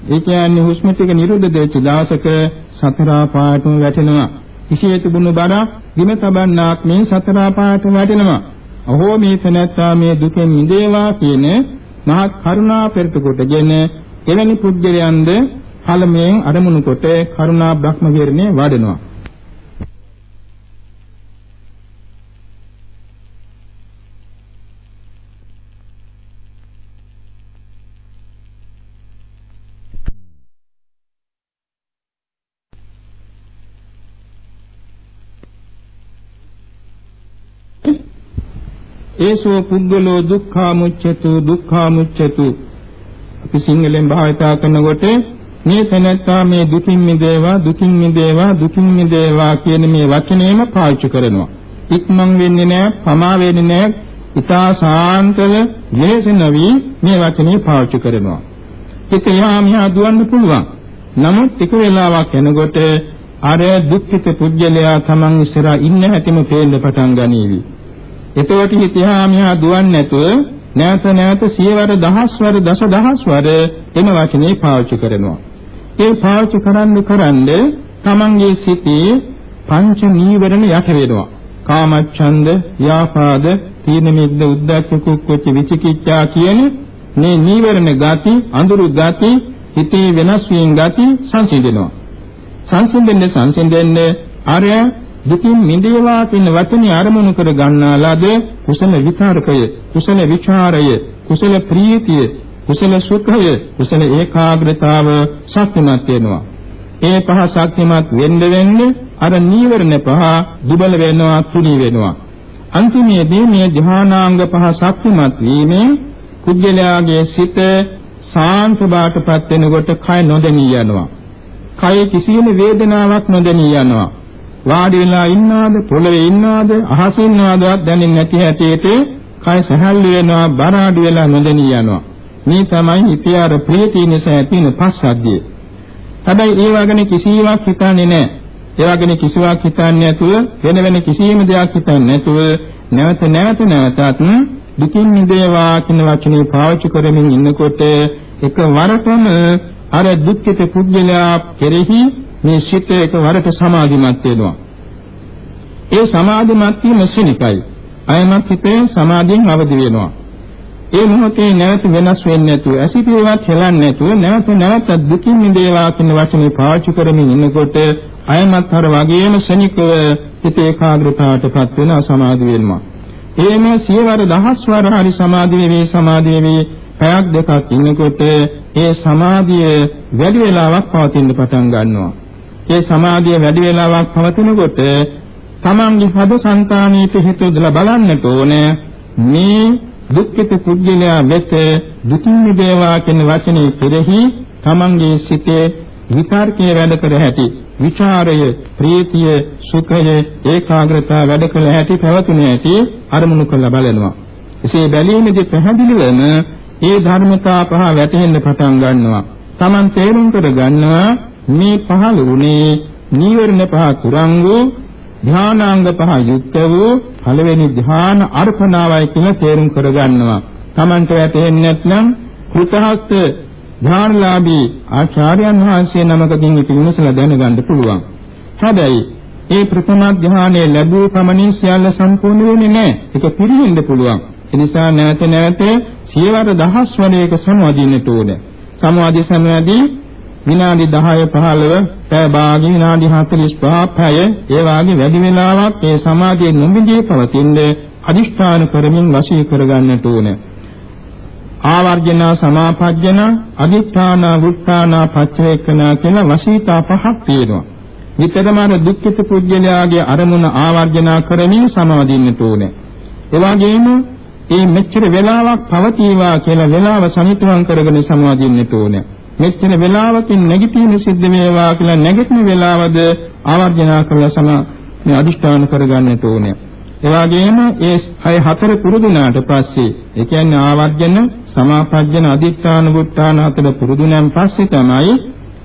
ඒ කියන්නේ හුස්ම ටික නිරුද්ධ වෙච්ච දවසක සතර පාටම වැටෙනවා. කිසියෙ තිබුණු බරක් දින තබන්නාක් මේ සතර පාට වැටෙනවා. අහෝ මේ තැනැත්තා මේ දුකෙන් මිදේවා කියන මහත් කරුණා පෙරට කොටගෙන එවැනි පුද්ගලයන්ද පළමුවෙන් අරමුණු කොට කරුණා බ්‍රහ්ම විහරණය වඩනවා. ඒසෝ පුද්ගලෝ දුක්ඛාමුච්ඡතු දුක්ඛාමුච්ඡතු. අපි සිංහලෙන් භාවිතා කරනකොට මේ තැනැත්තා මේ දුකින් මිදේවා දුකින් මිදේවා දුකින් මිදේවා කියන මේ වචනේම පාවිච්චි කරනවා. ඉක්මන් වෙන්නේ නැහැ පමා වෙන්නේ නැහැ. ඊතා සාන්තව යෙසනවි මේ වචනේ පාවිච්චි කරනවා. ඒක යා මියා දුවන්න පුළුවන්. නමුත් ටික වෙලාවක් යනකොට අර දුක්ඛිත පුජ්‍යලයා Taman ඉස්සරහා ඉන්න හැටිම පේන්න පටන් ගනීවි. එතකොට හිතහා මෙහා දුවන්නේ නැතුව නැවත නැවත සියවර දහස්වර දස දහස්වර එන වචනේ පාවිච්චි කරනවා. ඒ පාවිච්චි කරන්න කරන්න තමන්ගේ සිතේ පංච නීවරණ යට වෙනවා. කාමච්ඡන්ද, ව්‍යාපාද, තීන මිද්ද, උද්ධච්ච කුක්කුච්ච විචිකිච්ඡා කියන මේ නීවරණ ගති, අඳුරු ගති, හිතේ වෙනස් වීම ගති සංසිඳෙනවා. සංසිඳෙන්නේ සංසිඳෙන්නේ ආර්ය දුකින් මිදේවා කියන වචනේ අරමුණු කර ගන්නා ලද කුසල විචාරකය, කුසල විචාරය, කුසල ප්‍රීතිය, කුසල සුඛය, කුසල ඒකාග්‍රතාව ශක්තිමත් වෙනවා. ඒ පහ ශක්තිමත් වෙන්න වෙන්න අර නීවරණ පහ දුබල වෙනවා, තුනී වෙනවා. අන්තිමේදී මේ ධානාංග පහ ශක්තිමත් වීමෙන් කුජලයාගේ සිත සාන්ත බාටපත් වෙනකොට කය නොදෙනී යනවා. කය කිසියම් වේදනාවක් නොදෙනී යනවා. වාඩි වෙලා ඉන්නවද පොළවේ ඉන්නවද අහසේ ඉන්නවදවත් දැනෙන්නේ නැති හැටියට කය සහැල්ලු වෙනවා බර අඩු වෙලා නොදෙනී යනවා. මේ තමයි හිතේ අර ප්‍රීතිය නිසා ඇතිවෙන පස්සද්ධිය. හැබැයි ඒ වගේනේ කිසිවක් හිතන්නේ නැහැ. ඒ වගේනේ කිසිවක් හිතන්නේ නැතුව වෙන වෙන කිසියම් දෙයක් හිතන්නේ නැතුව නැවත නැවත නැවතත් දුකින් මිදේවා කියන වචනේ පාවිච්චි කරමින් ඉන්නකොට එකවරටම අර දුක්ඛිත පුද්ගලයා කෙරෙහි මේ සිත එකවරට සමාධිමත් වෙනවා. ඒ සමාධිමත් වීම ශනිකයි. අයමත් හිතේ සමාධියෙන් අවදි වෙනවා. ඒ මොහොතේ නැවත වෙනස් වෙන්නේ නැතුව, ඇසිපේවත් හෙලන්නේ නැතුව නැවත නැවත දුකින් මිදේවා කියන වචනේ පාවිච්චි කරමින් ඉන්නකොට අයමත් අර වගේම ශනිකව හිත ඒකාග්‍රතාවටපත් වෙන සමාධි වෙනවා. එහෙම සියවර දහස්වර හරි සමාධි වෙවි සමාධි වෙවි පැයක් දෙකක් ඉන්නකොට ඒ සමාධිය වැඩි වෙලාවක් පවතින්න පටන් ගන්නවා. ඒ සමාධිය වැඩි වේලාවක් පවතිනකොට තමන්ගේ හද సంతානීත හිතොදලා බලන්නට ඕනේ මේ දුක්ඛිත පුද්ගලයා වෙත දුකින් මිදේවා කියන වචනේ කෙරෙහි තමන්ගේ සිතේ විතර්කයේ වැඩ කර හැටි විචාරය ප්‍රීතිය සුඛය ඒකාග්‍රතාව වැඩ කළ හැටි පැවතුන හැටි අරමුණු කරලා බලනවා. එසේ බැලීමේදී පැහැදිලිවම ඒ ධර්මතා පහ වැටහෙන්න පටන් ගන්නවා. Taman තේරුම් කර ගන්නවා මේ පහළ වුණේ නීවරණ පහ තුරන් වූ ධානාංග පහ යුක්ත වූ පළවෙනි ධාන අර්පණාවයි කියලා තේරුම් කරගන්නවා. Tamanට වැටෙන්නේ නැත්නම් කෘතහස්ත ධානලාභී ආචාර්යයන් වහන්සේ නමකකින් ඉති විමසලා දැනගන්න පුළුවන්. හැබැයි ඒ ප්‍රථම ධානයේ ලැබූ පමණින් සියල්ල සම්පූර්ණ වෙන්නේ නැහැ. ඒක පිරිහෙන්න පුළුවන්. ඒ නිසා නැවත නැවත සියවර දහස් වරයක සමාධින්නට ඕනේ. සමාධි සමාධි විනාඩි 10 15 පැය භාගි විනාඩි 45 පැය ඒ වාගේ වැඩි වෙලාවක් ඒ සමාධියේ නොමිදී පවතින අදිෂ්ඨාන කරමින් වශී කරගන්නට ඕනේ. ආවර්ජන සමාපජ්ජන අදිඨාන වුත්තාන පච්චවේකන කියලා වශීතා පහක් තියෙනවා. විතරම අර දුක්ඛිත පුජ්‍යලයාගේ අරමුණ ආවර්ජන කරමින් සමාදින්නට ඕනේ. ඒ වගේම ඒ මෙච්චර වෙලාවක් පවතිවා කියලා වෙලාව සනිටුවම් කරගෙන සමාදින්නට ඕනේ. මෙච්චර වෙලාවකින් නැගිටීම සිද්ධ වේවා කියලා නැගිටින වෙලාවද ආවර්ජනා කරලා සම මේ අදිෂ්ඨාන කරගන්නට ඕනේ. ඒ වගේම ඒ හය හතර පුරුදුනාට පස්සේ ඒ කියන්නේ ආවර්ජන සමාපජ්ජන අදිත්‍යාන බුත්තාන හතර පුරුදුනන් පස්සේ තමයි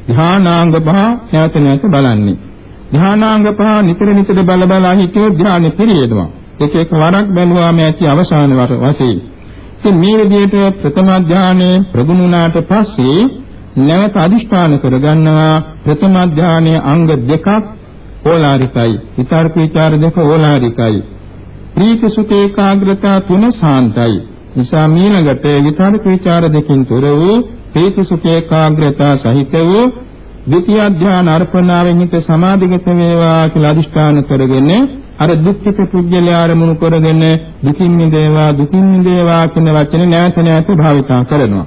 ධානාංග පහ නැවත නැවත බලන්නේ. ධානාංග පහ නිතර නිතර බල බල හිටියොත් ධානය පිරියෙනවා. එක එක වරක් බැලුවාම ඇති අවසාන වශයෙන්. ඉතින් මේ විදිහට ප්‍රථම ධානයේ ප්‍රගුණුණාට පස්සේ නැවත අදිෂ්ඨාන කරගන්නවා ප්‍රථම ධානයේ අංග දෙකක් ඕලාරිකයි. විතර්ක විචාර දෙක ඕලාරිකයි. ප්‍රීති සුඛ ඒකාග්‍රතාව තුන සාන්තයි. නිසා මීළඟට විතර්ක ਵਿਚාර දෙකින් තොර වූ ප්‍රීති සුඛ ඒකාග්‍රතාව සහිත වූ ද්විතිය ධ්‍යාන අර්පණාවෙන් හිත සමාධිගත වේවා කියලා අදිෂ්ඨාන කරගෙන අර දුක්ඛිත පුජ්‍යලයා ආරමුණු කරගෙන දුකින් මිදේවා දුකින් මිදේවා කියන වචන නැවත නැවත භාවිතා කරනවා.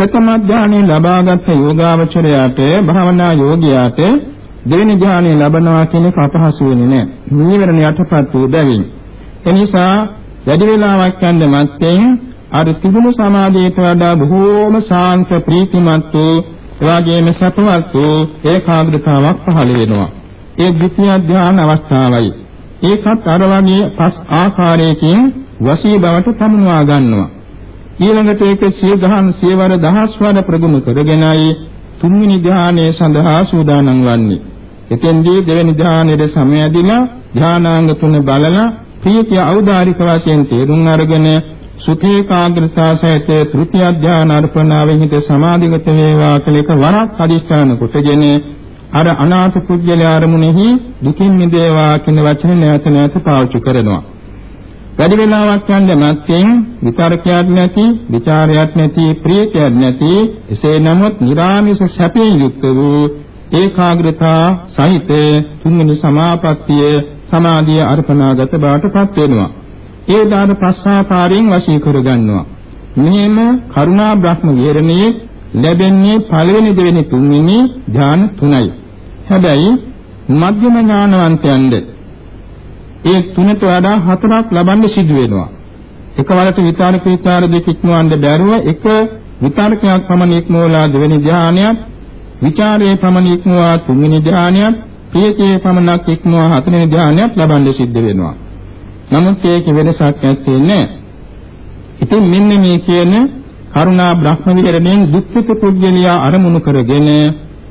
ප්‍රථම ධ්‍යානෙ ලබාගත් යෝගාවචරයාට භාවනා යෝගියාට දෙවෙනි ධ්‍යානෙ ලබනවා කියන එක අපහසු වෙන්නේ නැහැ. නීවරණ යටපත් වූ බැවින්. එනිසා වැඩි වේලාවක් යන්න මැත්තෙන් අර තිබුණු සමාධියට වඩා බොහෝම ශාන්ත ප්‍රීතිමත් වූ එවාගේම සතුටවත් වූ ඒකාග්‍රතාවක් පහළ වෙනවා. ඒ ද්විතිය ධ්‍යාන අවස්ථාවයි. ඒකත් අර වගේ පස් ආකාරයකින් වසී බවට පමුණවා ගන්නවා. ඊළඟට ඒක සිය දහන් සියවර දහස්වර ප්‍රගුණ කරගෙනයි තුන්වෙනි ධ්‍යානයේ සඳහා සූදානම් වන්නේ. එතෙන්දී දෙවෙනි ධ්‍යානයේ සමයදීලා ධ්‍යානාංග තුන බලලා ප්‍රීතිය ඖදාරික වශයෙන් තේරුම් අරගෙන සුඛේකාග්‍රතාව සහිත තෘතිය ධානය අර්පණාවෙන් හිත සමාධිගත වේවා කියලා එක වරක් අදිෂ්ඨාන කොටගෙන අර අනාථ පුජ්‍යල ආරමුණෙහි දුකින් මිදේවා කියන වචන නැවත නැවත පාවිච්චි කරනවා. වැඩි වෙලාවක් යන්නේ නැත්නම් විචාරකයක් නැති, ਵਿਚාරයක් නැති, ප්‍රීතියක් නැති, එසේ නමුත් නිරාමිස සැපයෙන් යුක්ත වූ ඒකාග්‍රතා සහිත තුන්වෙනි සමාපත්තිය සමාධිය අර්පණාගත බාටපත් වෙනවා. ඒ දාන ප්‍රසආකාරයෙන් වශී කරගන්නවා. මෙහෙම කරුණා බ්‍රහ්ම විහරණයේ ලැබෙන්නේ පළවෙනි දෙවෙනි තුන්වෙනි ධ්‍යාන තුනයි. හැබැයි මධ්‍යම ඥානවන්තයන්ගේ ඒ තුනට වඩා හතරක් ලබන්න සිදු වෙනවා. එකවරට විතරක විචාර දෙක ඉක්මවන්න බැරුව එක විතරකයක් පමණ ඉක්මවලා දෙවෙනි ධ්‍යානයත් විචාරයේ පමණ ඉක්මවා තුන්වෙනි ධ්‍යානයත් ප්‍රියකේ පමණක් ඉක්මවා හතරවෙනි ධ්‍යානයත් ලබන්න සිද්ධ වෙනවා. නමුත් ඒක වෙනසක් නැත්තේ නෑ. ඉතින් මෙන්න මේ කියන කරුණා බ්‍රහ්ම විහරණයෙන් දුක්ඛිත පුජ්‍යලියා අරමුණු කරගෙන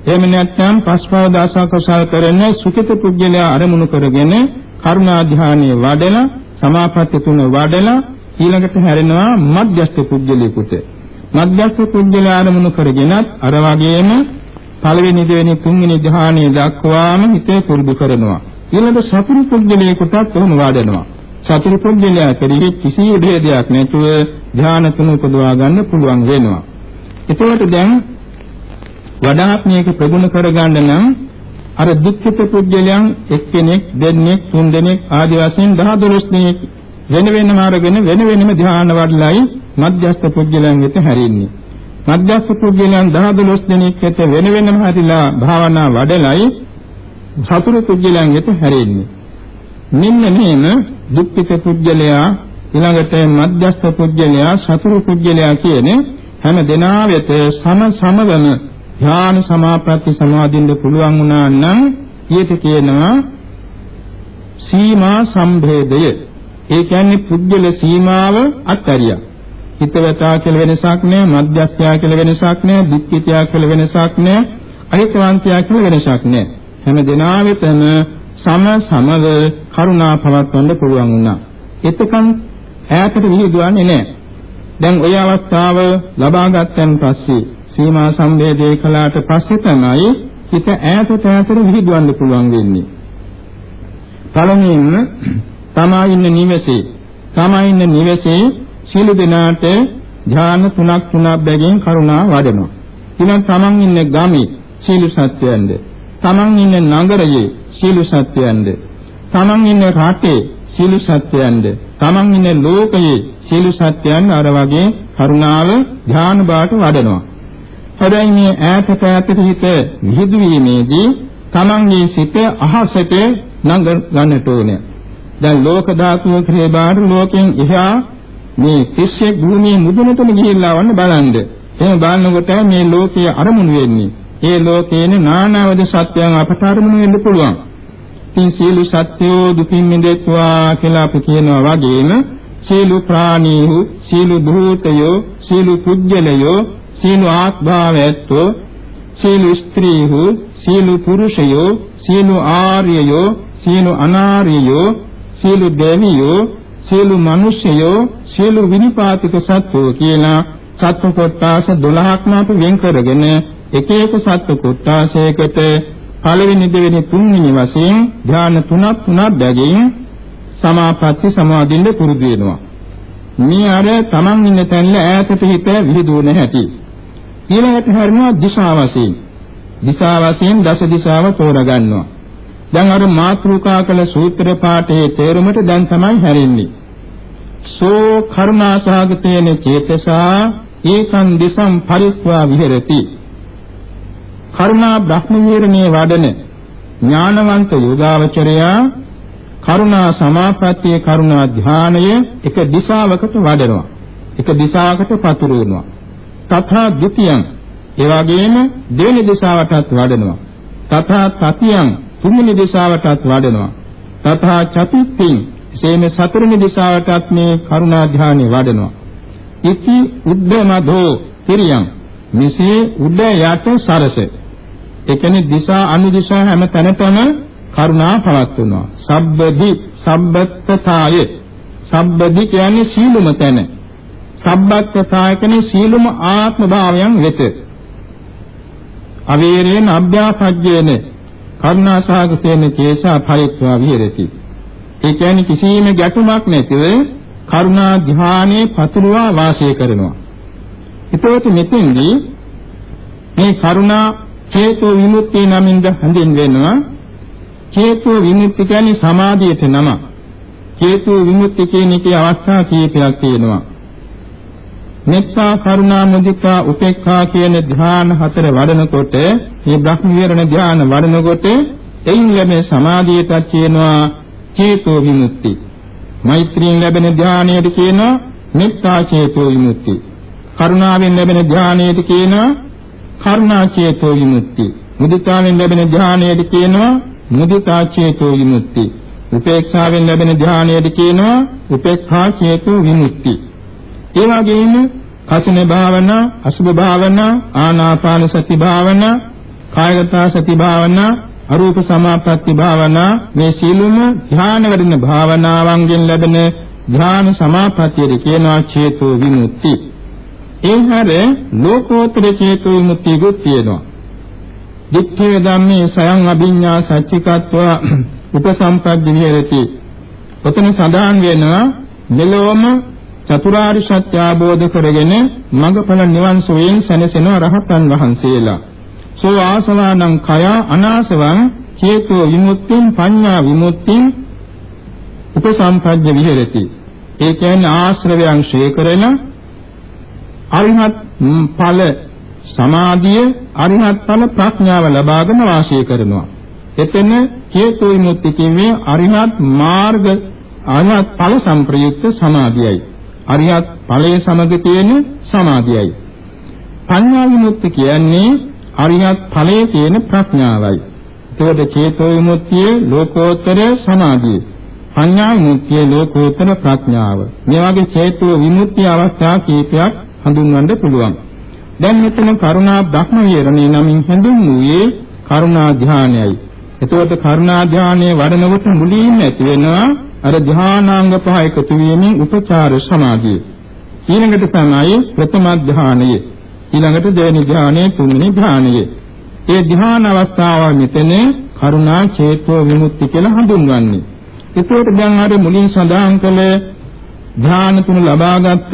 එහෙම නැත්නම් පස්පව දාසකසල් කරන සුඛිත පුජ්‍යලියා අරමුණු කරගෙන කරුණා ධ්‍යානයේ වඩලා සමාපatti තුන වඩලා ඊළඟට හැරෙනවා මධ්‍යස්ථ පුජ්‍යලියකට. මධ්‍යස්ථ පුජ්‍යලියා අරමුණු කරගෙනත් අර වගේම පළවෙනි දෙවෙනි තුන්වෙනි ධ්‍යානයේ දක්වාම හිතේ පුරුදු කරනවා. ඊළඟ සතුරු පුජ්‍යලියකටත් කොහොම වඩනවා. සතුරු පුජ්‍යලයා කෙරෙහි කිසි උදේදයක් නැතුව ධ්‍යාන තුන උපදවා ගන්න පුළුවන් වෙනවා. එතකොට දැන් වඩාත් මේක ප්‍රගුණ කරගන්න නම් අර දුක්ඛිත පුජ්‍යලයන් එක්කෙනෙක් දෙන්නෙක් තුන් දෙනෙක් ආදි වශයෙන් 10 12 දෙනෙක් වෙන වෙනම අරගෙන වෙන වෙනම ධ්‍යාන වඩලයි මධ්‍යස්ථ පුජ්‍යලයන් වෙත හැරෙන්නේ. මධ්‍යස්ථ පුජ්‍යලයන් 10 12 දෙනෙක් වෙත වෙන වෙනම හැරිලා භාවනා වඩලයි සතුරු පුජ්‍යලයන් වෙත හැරෙන්නේ. මෙන්න මෙහෙම දුක්ඛිත පුජ්‍යලයා ඊළඟට මධ්‍යස්ථ පුජ්‍යලයා සතුරු පුජ්‍යලයා කියන හැම දෙනා වෙත සම සමවම ඥාන සමාප්‍රත්‍ය සමාදින්න පුළුවන් වුණා නම් ඊට කියනවා සීමා සම්භේදය. ඒ කියන්නේ පුජ්‍යල සීමාව අත්හැරියා. හිතවතා කියලා වෙනසක් නැහැ, මධ්‍යස්ථයා කියලා වෙනසක් නැහැ, දුක්ඛිතයා කියලා වෙනසක් නැහැ, අහිතවන්තයා කියලා වෙනසක් නැහැ. හැම දෙනා වෙතම සම සමව කරුණා පවත්වන්න පුළුවන් වුණා. එතකන් ඈතට විහිදුවන්නේ නැහැ. දැන් ওই අවස්ථාව ලබා ගත්තන් පස්සේ සීමා සම්බේධය කළාට පස්සේ තමයි හිත ඈතට ඈතට විහිදුවන්න පුළුවන් වෙන්නේ. පළමුවෙන් තමා ඉන්න නිවසේ තමා ඉන්න නිවසේ සීල දෙනාට ඥාන තුනක් තුනක් බැගින් කරුණා වඩනවා. ඊළඟ තමන් ඉන්න ගමේ සීල සත්‍යයන්ද තමන් ඉන්න නගරයේ සීල සත්‍යයන්ද තමන් ඉන්න රටේ සීල සත්‍යයන්ද තමන් ඉන්න ලෝකයේ සීල සත්‍යයන් අර වගේ කරුණාව ධ්‍යාන බාට වඩනවා. හැබැයි මේ ඈත පැත්තට හිත විහිදු වීමේදී තමන්ගේ සිත අහසට නඟ ගන්නට ඕනේ. දැන් ලෝක ධාතුව ක්‍රේ බාහිර ලෝකෙන් එහා මේ තිස්සේ භූමියේ මුදුනටම ගිහිල්ලා වන්න බලන්න. එහෙම බලනකොට මේ ලෝකයේ අරමුණු වෙන්නේ. ඒ ලෝකේන නානාවද සත්‍යයන් අපට අරමුණු වෙන්න පුළුවන්. ඉතින් සියලු සත්‍යෝ දුකින් මිදෙත්වා කියලා අපි කියනවා වගේම සියලු ප්‍රාණීහු සියලු භූතයෝ සියලු පුද්ගලයෝ සියලු ආත්භාවයත්ෝ සියලු ස්ත්‍රීහු සියලු පුරුෂයෝ සියලු ආර්යයෝ සියලු අනාර්යයෝ සියලු දෙවියෝ සියලු මිනිසයෝ සියලු විනිපාතික සත්වෝ කියලා සත්ව කොටාස 12ක්ම අපි වෙන් කරගෙන එක එක සත්ව කොටාසයකට පළවෙනි දෙවෙනි තුන්වෙනි වශයෙන් ධ්‍යාන තුනක් තුනක් බැගින් සමාපatti සමාදින්න පුරුදු වෙනවා. මේ අර Taman ඉන්න තැනල ඈතට හිත විහිදුවන හැටි. ඊළඟට හරිනවා දිශා වශයෙන්. දිශා වශයෙන් දස දිශාව තෝරගන්නවා. දැන් අර මාත්‍රිකා කළ සූත්‍ර පාඨයේ තේරුමට දැන් තමයි හැරෙන්නේ. සෝ කරුණාසහගතේන චේතසා ඒකං දිසං පරිත්වා විහෙරති. කරුණා බ්‍රහ්ම විහරණයේ වඩන ඥානවන්ත යෝගාවචරයා කරුණා සමාපත්තිය කරුණා ධානය එක දිශාවකට වඩනවා. එක දිශාවකට පතුරවනවා. තථා ဒ ුතියං ඒ වගේම දෙවෙනි දිශාවටත් වඩනවා. තථා තතියං තුන්වෙනි දිශාවටත් වඩනවා. තථා චතුත්ථින් එසේම සතරවෙනි දිශාවටත් මේ කරුණා ධානය වඩනවා. ඉති උද්දමදෝ තිරියං මිසේ උඩ යට සරස. ඒ කියන්නේ දිශා අනුදිශා හැම තැනටම කරුණා පවත්වනවා. සබ්බදි සබ්බත්තතාය. සබ්බදි කියන්නේ සීලුම තැන. සබ්බත්තතාය කියන්නේ සීලුම ආත්ම භාවයන් වෙත. අවේරේන අභ්‍යාපජ්ජේන කරුණාසහගතේන කේසා පරිත්වා විහෙරති. ඒ කියන්නේ කිසියම් ගැටුමක් නැතිව කරුණා ධ්‍යානයේ පතුරවා වාසය කරනවා. එතකොට මෙතෙන්දී මේ කරුණා චේතෝ විමුක්තිය නමින් හඳුන්වනවා චේතෝ විමුක්ති කියන්නේ සමාධියට නම. චේතෝ විමුක්ති කියන එකේ අවස්ථා කීපයක් තියෙනවා. මෙත්තා කරුණා මුදිතා උපේක්ඛා කියන ධ්‍යාන හතර වඩනකොට මේ බ්‍රහ්ම විහරණ ධ්‍යාන වඩනකොට එයින් ලැබෙන සමාධියට කියනවා චේතෝ විමුක්ති. මෛත්‍රියෙන් ලැබෙන ධ්‍යානයට කියනවා මෙත්තා චේතෝ විමුක්ති. කරුණාවෙන් ලැබෙන ධ්‍යානයට කියනවා කරුණා චේතෝ විමුක්ති. මුදිතාවෙන් ලැබෙන ධ්‍යානයට කියනවා මුදිතා චේතෝ විමුක්ති. උපේක්ෂාවෙන් ලැබෙන ධ්‍යානයට කියනවා උපේක්ඛා චේතෝ විමුක්ති. ඒ වගේම කසින භාවනා, අසුභ භාවනා, ආනාපාන සති භාවනා, කායගත සති භාවනා, අරූප සමාපatti භාවනා මේ සීලුම ධ්‍යාන වැඩෙන භාවනාවන්ගෙන් ලැබෙන ධ්‍යාන සමාපත්තියට කියනවා චේතෝ විමුක්ති. ඒ හැර ලෝකෝත්තර චේතෝ විමුක්තියකුත් තියෙනවා. දිත්තේ ධම්මේ සයන් අභිඤ්ඤා සච්චිකත්ව උපසම්පද්ද විහෙරති. ඔතන සඳහන් වෙනවා මෙලොවම චතුරාර්ය සත්‍ය අවබෝධ කරගෙන මඟඵල නිවන් සෝයෙන් සැනසෙන රහතන් වහන්සේලා. සෝ ආසවානං කය අනාසවං චේතෝ විමුක්තිං පඤ්ඤා විමුක්තිං උපසම්පජ්ජ විහෙරති. ඒ කියන්නේ ආශ්‍රවයන් ශේ කරන අරිහත් ඵල සමාධිය අරිහත් ඵල ප්‍රඥාව ලබාගෙන වාසය කරනවා. එතන චේතෝ විමුක්ති කියන්නේ අරිහත් මාර්ග අරිහත් ඵල සංප්‍රයුක්ත සමාධියයි. අරිහත් ඵලයේ සමග තියෙන සමාධියයි. පඤ්ඤා විමුක්ති කියන්නේ අරිහත් ඵලයේ තියෙන ප්‍රඥාවයි. ඒකද චේතෝ විමුක්තිය ලෝකෝත්තර සමාධිය. පඤ්ඤා විමුක්තිය ලෝකෝත්තර ප්‍රඥාව. මේ වගේ චේතෝ විමුක්තිය අවස්ථා කීපයක් හඳුන්වන්න පුළුවන්. දැන් මෙතන කරුණා බ්‍රහ්ම විහරණේ නමින් හඳුන්වුවේ කරුණා ධානයයි. එතකොට කරුණා ධානයේ වඩනකොට මුලින්ම ඇති වෙනවා අර ධානාංග පහ එකතු වීමෙන් උපචාර සමාධිය. ඊළඟට තමයි ප්‍රථම ධානය. ඊළඟට දෙවෙනි ධානය, තුන්වෙනි ධානය. ඒ ධාන අවස්ථාව මෙතන කරුණා චේතෝ විමුක්ති කියලා හඳුන්වන්නේ. ඒකට දැන් අර මුලින් සඳහන් කළ ධාන තුන ලබාගත්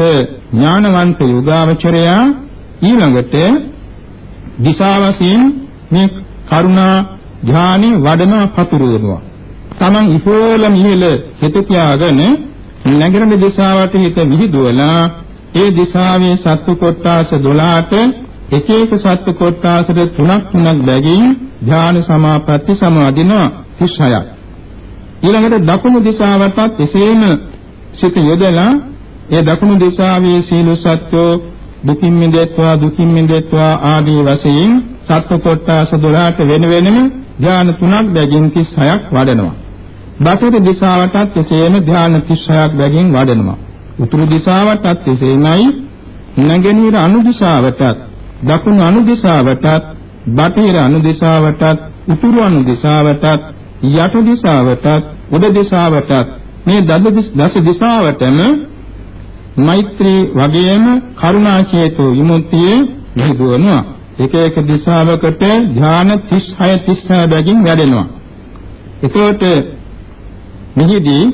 ඥානවන්ත යෝගාවචරයා ඊළඟට දිශා වශයෙන් මේ කරුණා ඥානෙ වඩන පතුරවනවා. Taman ඉහළ මිහෙල හිත තියාගෙන නැගරණ දිශාවට හිත විහිදුවලා ඒ දිශාවේ සත්තු කොටාස 12ට එක එක සත්තු කොටාසට තුනක් තුනක් බැගින් ඥාන සමාපatti සමාදින 36ක්. ඊළඟට දකුණු දිශාවටත් එසේම සිත යොදලා ඒ දකුණු දිශාවේ සීල සත්‍යෝ දුකින් මිදෙත්වා දුකින් මිදෙත්වා ආදී වශයෙන් සත්ව කොටස 12ට වෙන වෙනම ධ්‍යාන තුනක් බැගින් 36ක් වඩනවා. බටහිර දිශාවටත් එසේම ධ්‍යාන 36ක් බැගින් වඩනවා. උතුරු දිශාවටත් එසේමයි නැගෙනහිර අනු දිශාවටත් දකුණු අනු දිශාවටත් බටහිර අනු දිශාවටත් උතුරු අනු දිශාවටත් යට දිශාවටත් උඩ දිශාවටත් මේ දස දිශාවටම මෛත්‍රී වගේම කරුණා චේතෝ විමුක්තිය විදුවනවා එක එක දිශාවකට ධ්‍යාන 36 36 බැගින් වැඩෙනවා එතකොට මෙහිදී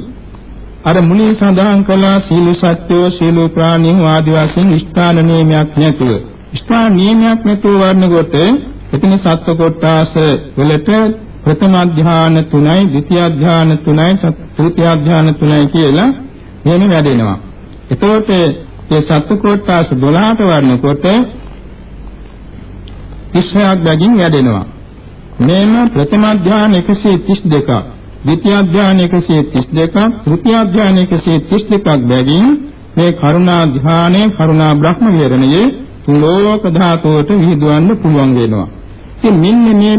අර මුලින් සඳහන් කළා සීල සත්‍යෝ සීල ප්‍රාණින් ආදි වශයෙන් ස්ථාන නියමයක් නැතුව ස්ථාන නියමයක් නැතුව වර්ණකොට එතන සත්ව කොටාස වලට ප්‍රථම ධ්‍යාන තුනයි, ද්විතිය ධ්‍යාන තුනයි, තෘතිය ධ්‍යාන තුනයි කියලා මෙහෙම වැඩෙනවා. එතකොට මේ සත්ව කොටාස 12ට වර්ණකොට 30ක් බැගින් වැඩෙනවා. මේම ප්‍රථම ධ්‍යාන 132ක්, ද්විතිය ධ්‍යාන 132ක්, තෘතිය ධ්‍යාන 132ක් බැගින් මේ කරුණා ධ්‍යානයේ කරුණා බ්‍රහ්ම විහරණයේ තුලෝක ධාතුවට විහිදුවන්න පුළුවන් වෙනවා. ඉතින් මෙන්න මේ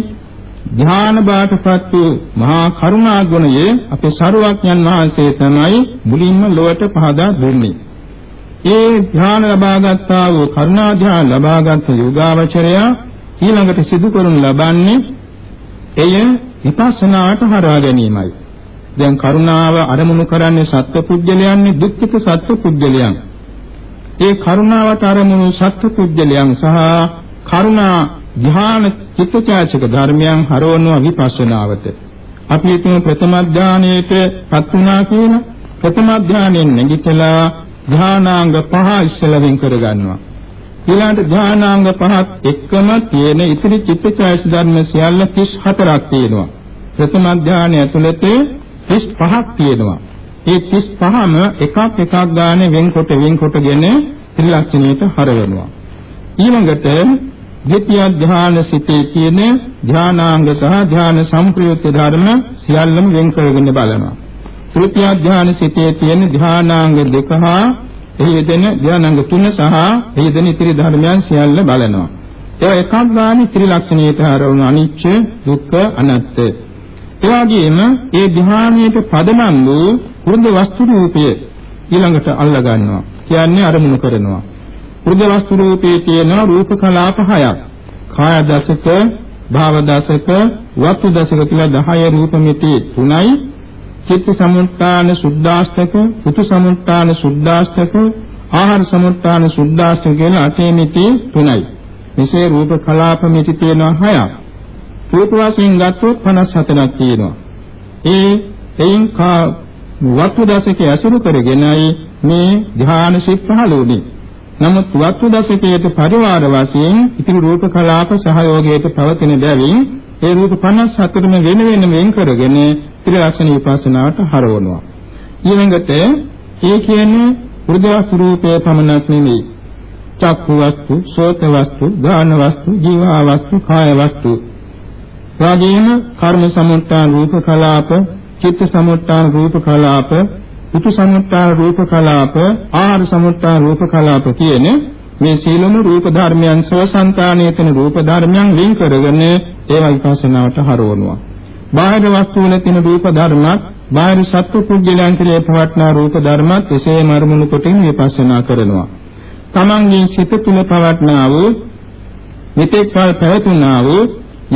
ධ්‍යාන බාටපත් වූ මහා කරුණා ගුණයේ අපේ සරුවක්ඥන් වහන්සේ තමයි මුලින්ම ලොවට පහදා දුන්නේ. ඒ ධ්‍යාන ලබාගත්තා වූ කරුණා ධ්‍යාන ලබාගත් යෝගාවචරය ඊළඟට සිදු කරනු ලබන්නේ එය විපස්සනාට හරවා ගැනීමයි. දැන් කරුණාව අරමුණු කරන්නේ සත්පුද්ගලයන්නේ දුක්ඛිත සත්පුද්ගලයන්. ඒ කරුණාවට අරමුණු සත්පුද්ගලයන් සහ කරුණා ධ්‍යාන චිත්තචෛතසික ධර්මයන් හරවනවා විපස්සනාවට. අපි හිතමු ප්‍රථම ධානයේටපත් වුණා කියලා. ප්‍රථම ධානයෙන් නැගිටලා ධානාංග පහ ඉස්සෙල්ලා වෙන් කරගන්නවා. ඊළඟට ධානාංග පහත් එක්කම තියෙන ඉතිරි චිත්තචෛතසික ධර්ම සියල්ල 34ක් තියෙනවා. ප්‍රථම ධානය ඇතුළත 35ක් තියෙනවා. ඒ 35ම එකක් එකක් ගානේ වෙන්කොට වෙන්කොටගෙන ත්‍රිලක්ෂණයට හරවනවා. ඊළඟට ද්විතිය ධ්‍යාන සිතේ තියෙන ධානාංග සහ ධ්‍යාන සම්ප්‍රයුක්ත ධර්ම සියල්ලම වෙන් කරගෙන බලනවා. තෘතිය ධ්‍යාන සිතේ තියෙන ධානාංග දෙක හා එහි යෙදෙන ධානාංග තුන සහ එහි යෙදෙන ඉතිරි ධර්මයන් සියල්ල බලනවා. ඒවා එකක් ගානේ ත්‍රිලක්ෂණයට හරවන අනිච්ච දුක්ඛ අනාත්ත. ඒ වගේම ඒ ධ්‍යානයේ පදනම් වූ කුරුඳ වස්තු රූපය ඊළඟට අල්ල ගන්නවා. කියන්නේ අරමුණු කරනවා. හෘද වස්තු රූපේ තියෙන රූප කලාප හයක්. කාය දසක, භාව දසක, වස්තු දසක කියලා 10 රූප මිති තුනයි. චිත්ත සමුත්ථාන සුද්ධාස්තක, පුතු සමුත්ථාන සුද්ධාස්තක, ආහාර සමුත්ථාන සුද්ධාස්තක කියලා අටේ මිති තුනයි. මෙසේ රූප කලාප මිති තියෙනවා හයක්. රූප වශයෙන් ගත්තොත් 57ක් තියෙනවා. ඒ එයින් කා වස්තු දසකයේ අසුරු කරගෙනයි මේ ධ්‍යාන සිත් පහළ වුනේ. නමුත් වස්තු දශකයට පරිවාර වශයෙන් ඉතිරි රූප කලාප සහයෝගයට පවතින බැවින් ඒ රූප 57ම වෙන වෙන වෙන් කරගෙන ත්‍රිලක්ෂණ විපස්සනාවට හරවනවා. ඊළඟට ඒ කියන්නේ හෘදවස්තු රූපයේ පමණක් නෙමෙයි. චක්ඛු වස්තු, සෝත වස්තු, ගාන වස්තු, ජීවා වස්තු, කාය වස්තු. වාගේම කර්ම සමුත්ථාන රූප කලාප, චිත්ත සමුත්ථාන රූප කලාප, උතු සමුත්ථාන රූප කලාප ආහාර සමුත්ථාන රූප කලාප කියන මේ සීලම රූප ධර්මයන් සවසන්තානයේ තියෙන රූප ධර්මයන් වෙන් කරගෙන ඒවා විපස්සනාවට හරවනවා. බාහිර වස්තු වල තියෙන රූප ධර්මත් බාහිර සත්ව පුද්ගලයන් කෙරේ පවට්නා රූප ධර්මත් එසේම අරමුණු කොටින් විපස්සනා කරනවා. තමන්ගේ සිත තුළ පවට්නා වූ මෙතෙක් කල පැවතුනා වූ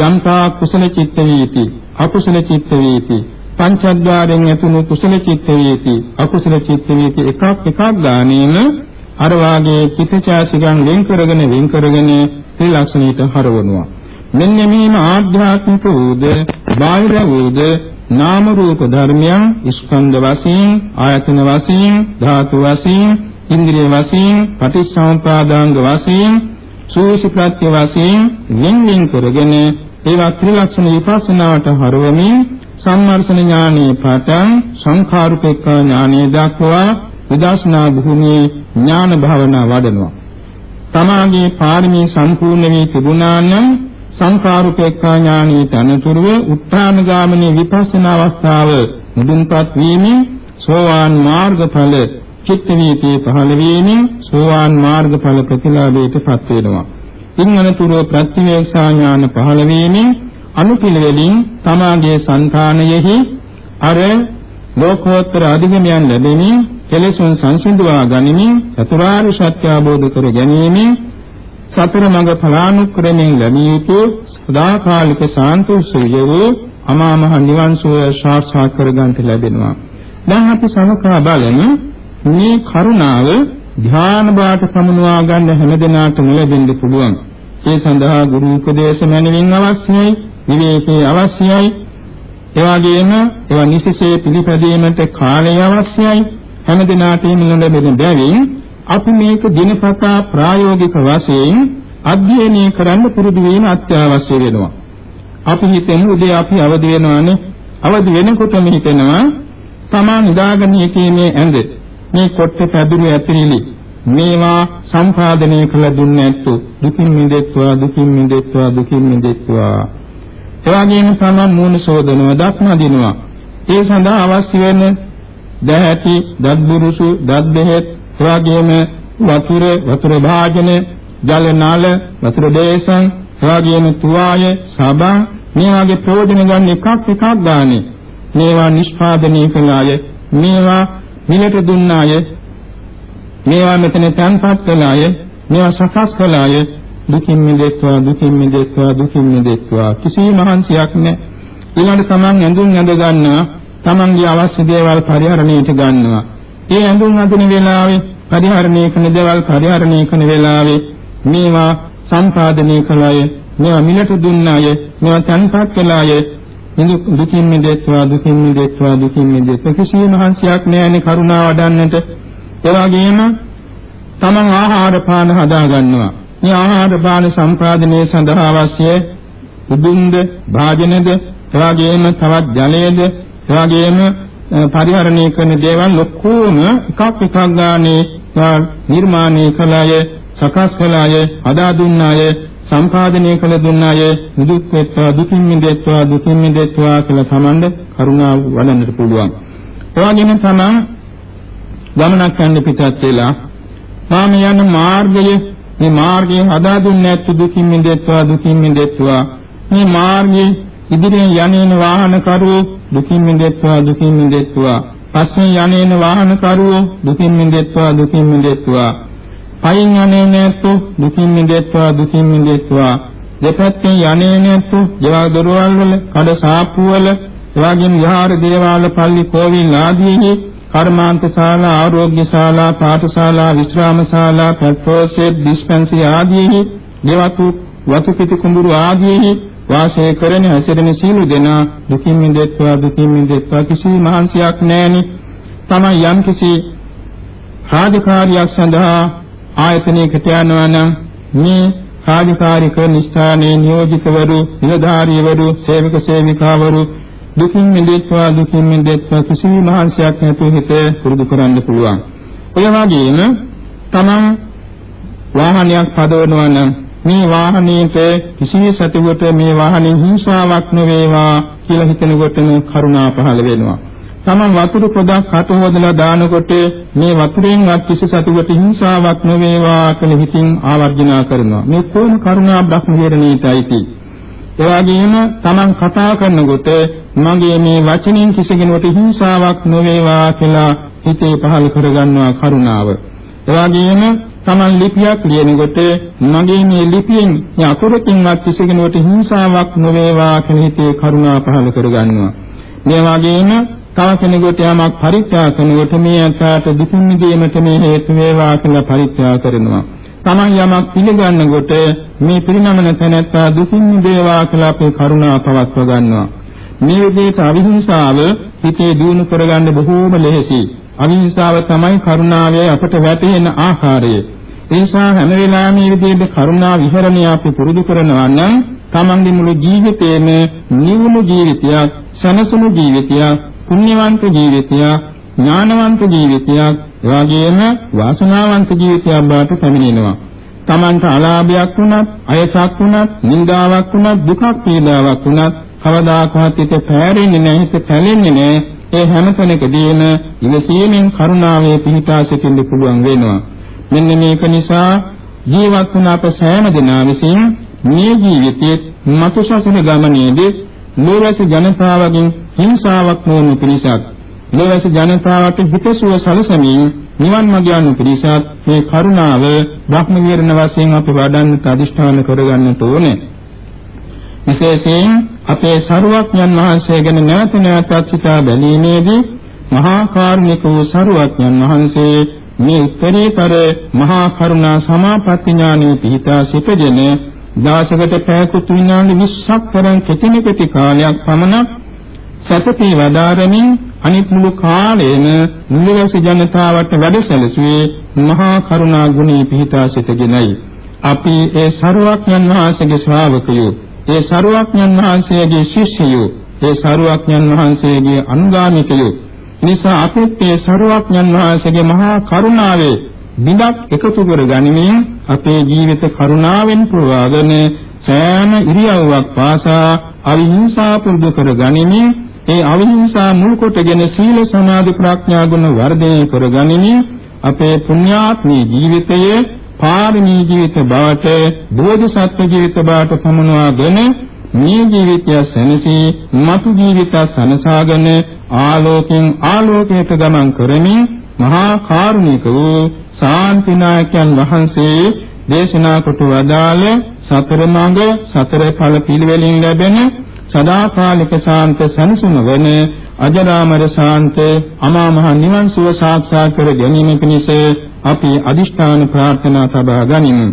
යම්තා කුසල චිත්ත වීති අකුසල චිත්ත වීති පංචද්වාරයෙන් ඇතුණු කුසල චිත්ත වේති අකුසල චිත්ත වේති එකක් එකක් ගානේම අර වාගේ චිත්තචාසිකයන් වෙන් කරගෙන වෙන් කරගෙන ත්‍රිලක්ෂණීට හරවනවා මෙන්න මේම ආධ්‍යාත්මික වූද බාහිර වූද නාම රූප ධර්මයන් ස්කන්ධ වශයෙන් ආයතන වශයෙන් ධාතු වශයෙන් ඉන්ද්‍රිය වශයෙන් පටිච්චසමුපාදාංග වශයෙන් සූසි ප්‍රත්‍ය වශයෙන් වෙන් වෙන් කරගෙන ඒවා ත්‍රිලක්ෂණ විපස්සනාවට හරවමින් සම්මර්ෂණ ඥානයේ පටන් සංඛාරුපේක්ඛා ඥානයේ දක්වා විදර්ශනා භූමියේ ඥාන භාවනා වඩනවා. තමාගේ පාරමී සම්පූර්ණ වී තිබුණා නම් සංඛාරුපේක්ඛා ඥානයේ තනතුරුව උත්තාන ගාමිනී විපස්සනා අවස්ථාව මුදුන්පත් වීමෙන් සෝවාන් මාර්ගඵල චිත්ත වීතිය පහළ වීමෙන් සෝවාන් මාර්ගඵල ප්‍රතිලාභයට පත් වෙනවා. ඉන් අනතුරුව ප්‍රතිවේක්ෂා ඥාන පහළ වීමෙන් අනුපිළිවෙලින් තමාගේ సంతානයෙහි අර ලෝකෝත්තර අධිගමයන් ලැබෙමින් කෙලෙසුන් සංසිඳවා ගනිමින් චතුරාර්ය සත්‍ය අවබෝධ කර ගැනීමෙන් සතර මඟ ඵලානුක්‍රමයෙන් ලැබිය යුතු සදාකාලික සාන්ත සූර්ය වූ අමා මහ නිවන් සුවය සාක්ෂාත් කර ගන්නට ලැබෙනවා. දැන් අපි සමකා බලමු මේ කරුණාව ධ්‍යාන බාට සමුනවා ගන්න හැමදෙනාටම ලැබෙන්න පුළුවන්. ඒ සඳහා ගුරු උපදේශ මැනවින් අවශ්‍යයි, විවේකී අවශ්‍යයි. එවාගෙම ඒවා නිසිසේ පිළිපැදීමට කාලය අවශ්‍යයි. හැමදෙනාටම ලැබෙන බැවින් අපි මේක දිනපතා ප්‍රායෝගික වශයෙන් අධ්‍යයනය කරන්න පුරුදු වීම අත්‍යවශ්‍ය වෙනවා. අපි හිතමු උදේ අපි අවදි වෙනවානේ. අවදි වෙනකොටම හිතෙනවා තමා නිදාගෙන සිටීමේ ඇඳ මේ කොට්ට පැදුරු ඇතිරිලි මේවා සම්පාදනය කළ දුන්නේ නැත්තු දුකින් මිදෙත්වා දුකින් මිදෙත්වා දුකින් මිදෙත්වා එවාගෙම තමයි මූණ සෝදනවා දක්න දිනවා ඒ සඳහා අවශ්‍ය වෙන දැහැටි දත් බුරුසු දත් බෙහෙත් එවාගෙම වතුර වතුර භාජන ජල නාල වතුර දේශන් එවාගෙම තුවාය සබන් මේ වගේ ප්‍රයෝජන ගන්න එකක් එකක් ගානේ මේවා නිෂ්පාදනය කළ අය මේවා මිලට දුන්න අය මේවා මෙතන තන්පත් කළ අය මේවා සකස් කළ අය දුකින් මිදෙත්වා දුකින් මිදෙත්වා දුකින් මිදෙත්වා. කිසි මහන්සියක් නැහැ ඊළඟ තමන් ඇඳුම් ඇඳ ගන්නවා තමන්ගේ අවශ්‍ය දේවල් පරිහරණයට ගන්නවා. ඒ ඇඳුම් අඳින වෙලාවේ පරිහරණය කරන දේවල් පරිහරණය කරන වෙලාවේ මේවා සම්පාදනය කළ අය මේවා මිලට දුන්න අය මේවා තන්පත් කළ අය දුකින් මිදෙත්වා දුකින් මිදෙත්වා දුකින් මිදෙත්වා. කිසිම මහන්සියක් නැහැනේ කරුණාව වඩන්නට. ඒ වගේම තමන් ආහාර පාන හදා ගන්නවා මේ ආහාර පාන සම්පාදනයේ සඳහා අවශ්‍ය උදුන්ද භාජනද එවාගෙම තවත් ජලයේද එවාගෙම පරිහරණය කරන දේවල් ඔක්කොම එකක් එකක් ගානේ නිර්මාණය කළාය සකස් කළාය හදා දුන්නාය සම්පාදනය කළ දුන්න අය නිදුක් වෙත්වා දුකින් මිදෙත්වා දුකින් මිදෙත්වා කියලා තමන්ද කරුණාව වඩන්නට පුළුවන්. එවාගෙම තමන් ගමනක් යන්න පිටත් වෙලා මාම යන මාර්ගය මේ මාර්ගය හදා දුන්නේ නැත්තු දුකින් මිදෙත්වා දුකින් මිදෙත්වා මේ මාර්ගයේ ඉදිරියෙන් යන්නේන වාහන කරුවෝ දුකින් මිදෙත්වා දුකින් මිදෙත්වා. පස්සේ යන්නේන වාහන කරුවෝ දුකින් මිදෙත්වා දුකින් මිදෙත්වා. පයින් යන්නේ නැත්තු දුකින් මිදෙත්වා දුකින් මිදෙත්වා. දෙපැත්තෙන් යන්නේ නැත්තු ජීවා දොරවල් වල කඩ සාප්පු වල එවාගෙන් විහාර දේවාල පල්ලි කෝවිල් ආදීෙහි කර්මාන්ත ශාලා ආරෝග්‍ය ශාලා පාඨශාලා විශ්‍රාම ශාලා පෙට්‍රෝසෙට් ඩිස්පෙන්සරි ආදීෙහි දේවතු වතු පිටි කුඹුරු ආදීෙහි වාසය කරන හැසිරෙන සීල දෙනා දුකින් මිදෙත්වා දුකින් මිදෙත්වා කිසි මහන්සියක් නැහෙනි තමයි යම් කිසි රාජකාරියක් සඳහා ආයතනයකට යනවා නම් මේ රාජකාරික නිස්ථානයේ නියෝජිතවරු, නිලධාරීවරු, සේවක සේවිකාවරු දුකින් මිදෙත්වා දුකින් මිදෙත්වා කිසිම මහන්සියක් නැතුව හිත පුරුදු කරන්න පුළුවන්. ඔය වගේම තමන් වාහනයක් පදවනවා නම් මේ වාහනයේට කිසිම සතුටුවට මේ වාහනේ හිංසාවක් නොවේවා කියලා හිතනකොටම කරුණා පහළ වෙනවා. තමන් වතුර පොදක් කට හොදලා දානකොට මේ වතුරෙන්වත් කිසි සතුටට හිංසාවක් නොවේවා කියලා හිතින් ආවර්ජනා කරනවා. මේ කොහොම කරුණා බ්‍රහ්මීරණීතයිති. ඒ වගේම තමන් කතා කරනකොට මගේ මේ වචනින් කිසිගෙනුට හිංසාවක් නොවේවා කියලා හිතේ පහළ කරගන්නවා කරුණාව. ඒ වගේම තමන් ලිපියක් ලියනකොට මගේ මේ ලිපියෙන් අකුරකින්වත් කිසිගෙනුට හිංසාවක් නොවේවා කියලා හිතේ කරුණා පහළ කරගන්නවා. මේ වගේම තව කෙනෙකුට යමක් පරිත්‍යාග කරනකොට මේ අතට දුකින් මිදීමට මේ හේතු වේවා කියලා පරිත්‍යාග කරනවා. Taman යමක් පිළිගන්නකොට මේ පිරිනමන තැනැත්තා දුකින් මිදේවා කියලා අපේ කරුණාව පවත්ව ගන්නවා. මේ විදිහට අවිහිංසාව හිතේ දියුණු කරගන්න බොහෝම ලෙහෙසි. අවිහිංසාව තමයි කරුණාවේ අපට වැටෙන ආකාරය. ඒ නිසා හැම වෙලාවෙම මේ විදිහට කරුණා විහරණය අපි පුරුදු කරනවා නම් තමන්ගේ මුළු ජීවිතේම නිවුණු ජීවිතයක්, සනසුණු ජීවිතයක්, පුණ්‍යවන්ත ජීවිතයක්, ඥානවන්ත ජීවිතයක්, එවාගෙම වාසනාවන්ත ජීවිතයක් බවට පැමිණෙනවා. Tamanta අලාභයක් වුණත්, අයසක් වුණත්, නිന്ദාවක් වුණත්, දුකක් පීඩාවක් වුණත් කවදාකවත් හිත පැහැරෙන්නේ නැහැ, හිත පැලෙන්නේ නැහැ. ඒ හැම තැනකදීම ඉවසීමෙන් කරුණාවේ පිහිටා සිටින්න පුළුවන් වෙනවා. මෙන්න මේක නිසා ජීවත් වුණ අප සෑම දෙනා විසින් මේ ජීවිතයේ මතු සසන ගමනේදී ලෝවැසි ජනතාවගෙන් හිංසාවක් නොවන පිණිසත් ලෝවැසි ජනතාවට හිතසුව සලසමින් නිවන් මඟ යන පිණිසත් මේ කරුණාව බ්‍රහ්ම විහරණ වශයෙන් අපි වඩන්නට අදිෂ්ඨාන කරගන්නට ඕනේ. විශේෂයෙන් අපේ සරුවක්ඥන් වහන්සේ ගැන නැවත නැවතත් සිතා බැලීමේදී මහා කාරුණික වූ සරුවක්ඥන් වහන්සේ මේ උත්තරීතර මහා කරුණා සමාපatti ඥානෙ පිහිටා සිටගෙන දාසකට පැයකුත් විනාඩි 20ක් තරම් කෙටිම කෙටි කාලයක් පමණක් සතපී වදාරමින් අනිත් මුළු කාලයේම මුළුවැසි ජනතාවට වැඩසැලසුවේ මහා කරුණා ගුණී පිහිටා සිටගෙනයි. අපි ඒ සරුවක්ඥන් වහන්සේගේ ශ්‍රාවකයෝ ඒ සරුවක්ඥන් වහන්සේගේ ශිෂ්‍යයෝ ඒ සරුවක්ඥන් වහන්සේගේ අනුගාමිකයෝ. නිසා අපිත් මේ සරුවක්ඥන් වහන්සේගේ මහා කරුණාවේ බිඳක් එකතු කර ගනිමින් අපේ ජීවිත කරුණාවෙන් පුරවාගෙන සෑම ඉරියව්වක් පාසා අවිහිංසා පුරුදු කර ගනිමින් ඒ අවිහිංසා මුල් කොටගෙන සීල සමාධි ප්‍රඥා ගුණ වර්ධනය කර ගනිමින් අපේ පුණ්‍යාත්මී ජීවිතයේ පාරමී ජීවිත බවට බෝධිසත්ව ජීවිත බවට පමුණවාගෙන මේ ජීවිතය සැනසී මතු ජීවිතය සනසාගෙන ආලෝකෙන් ආලෝකයට ගමන් කරමින් මහා කාරුණික වූ ශාන්තිනායකයන් වහන්සේ දේශනා කොට වදාළ සතර මඟ සතර ඵල පිළිවෙලින් ලැබෙන සදාකාලික සාන්ත සනසුම වන අජරාමර සාන්ත අමා මහ නිවන් සුව සාක්ෂාත් කර ගැනීම පිණිස අපි අදිෂ්ඨාන ප්‍රාර්ථනා සබා ගනිමු.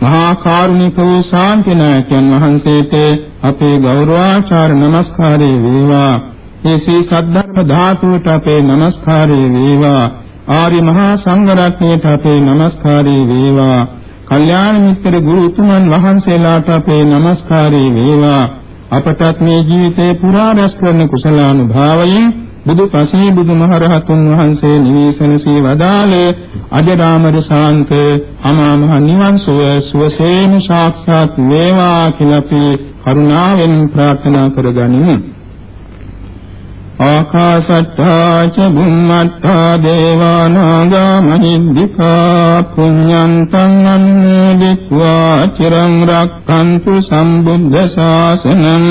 මහා කාරුණික වූ ශාන්තිනායකයන් වහන්සේට අපේ ගෞරවාචාර නමස්කාරය වේවා. මේ ශ්‍රී සද්ධර්ම ධාතුවට අපේ නමස්කාරය වේවා. ආර්ය මහා සංඝ රත්නයට අපේ නමස්කාරය වේවා. කල්‍යාණ මිත්‍ර ගුරු උතුමන් වහන්සේලාට අපේ නමස්කාරය වේවා. අපටත් මේ ජීවිතේ පුරා රැස් කරන කුසලානුභාවයෙන් බුදු පසේ බුදුමහරහතුන් වහන්සේ නිවේසනසී වදාළේ අජරාමර ශාන්ත අමා මහ නිවන් සුව සුවසේම සාක්ෂාත් වේවා කියලා අපි කරුණාවෙන් ප්‍රාර්ථනා කරගනිමු. ආකාශට්ටා ච බුම්මට්ටා දේවා නාග මහින්దికා පුඤ්ඤන්තං අනුමෝදිත्वा චිරං රක්ඛන්තු සම්බුද්ධ ශාසනං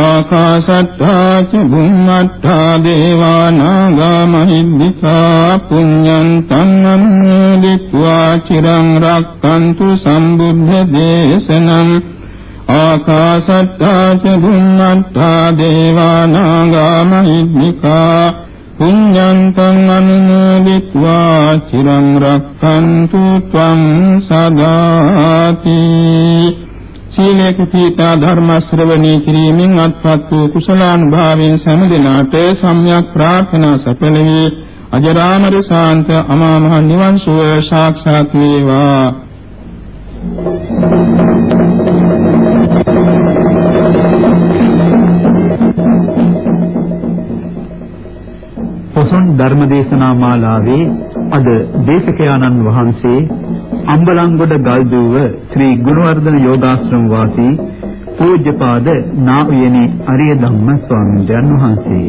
ආකාශට්ටා ච බුම්මට්ටා දේවා නාග මහින්దికා පුඤ්ඤන්තං අනුමෝදිත्वा චිරං රක්ඛන්තු සම්බුද්ධ දේශනං ආකාසත්තා ච බුම්මත්තා දේවා නාග මහිද්නිකා පුඤ්ඤන්තං අනුමෝදිत्वा චිරං රක්ඛන්තු ත්වං සදාති සීලේක පීඨා ධර්ම ශ්‍රවණී කිරීමෙන් අත්පත් වූ කුසලානුභාවයෙන් සමදෙනාට සම්්‍යක් ප්‍රාර්ථනා සැපෙනවි අජරාමර සාන්ත අමා මහ නිවන් සුව සාක්ෂාත් වේවා Thank you. පොසොන් ධර්මදේශනා මාලාවේ අද දේශකයාණන් වහන්සේ අම්බලන්ගොඩ ගල්දුව ශ්‍රී ගුණවර්ධන යෝගාශ්‍රම වාසී පූජ්‍යපාද නා උයනේ අරිය ධම්ම ස්වාමීන් වහන්සේ.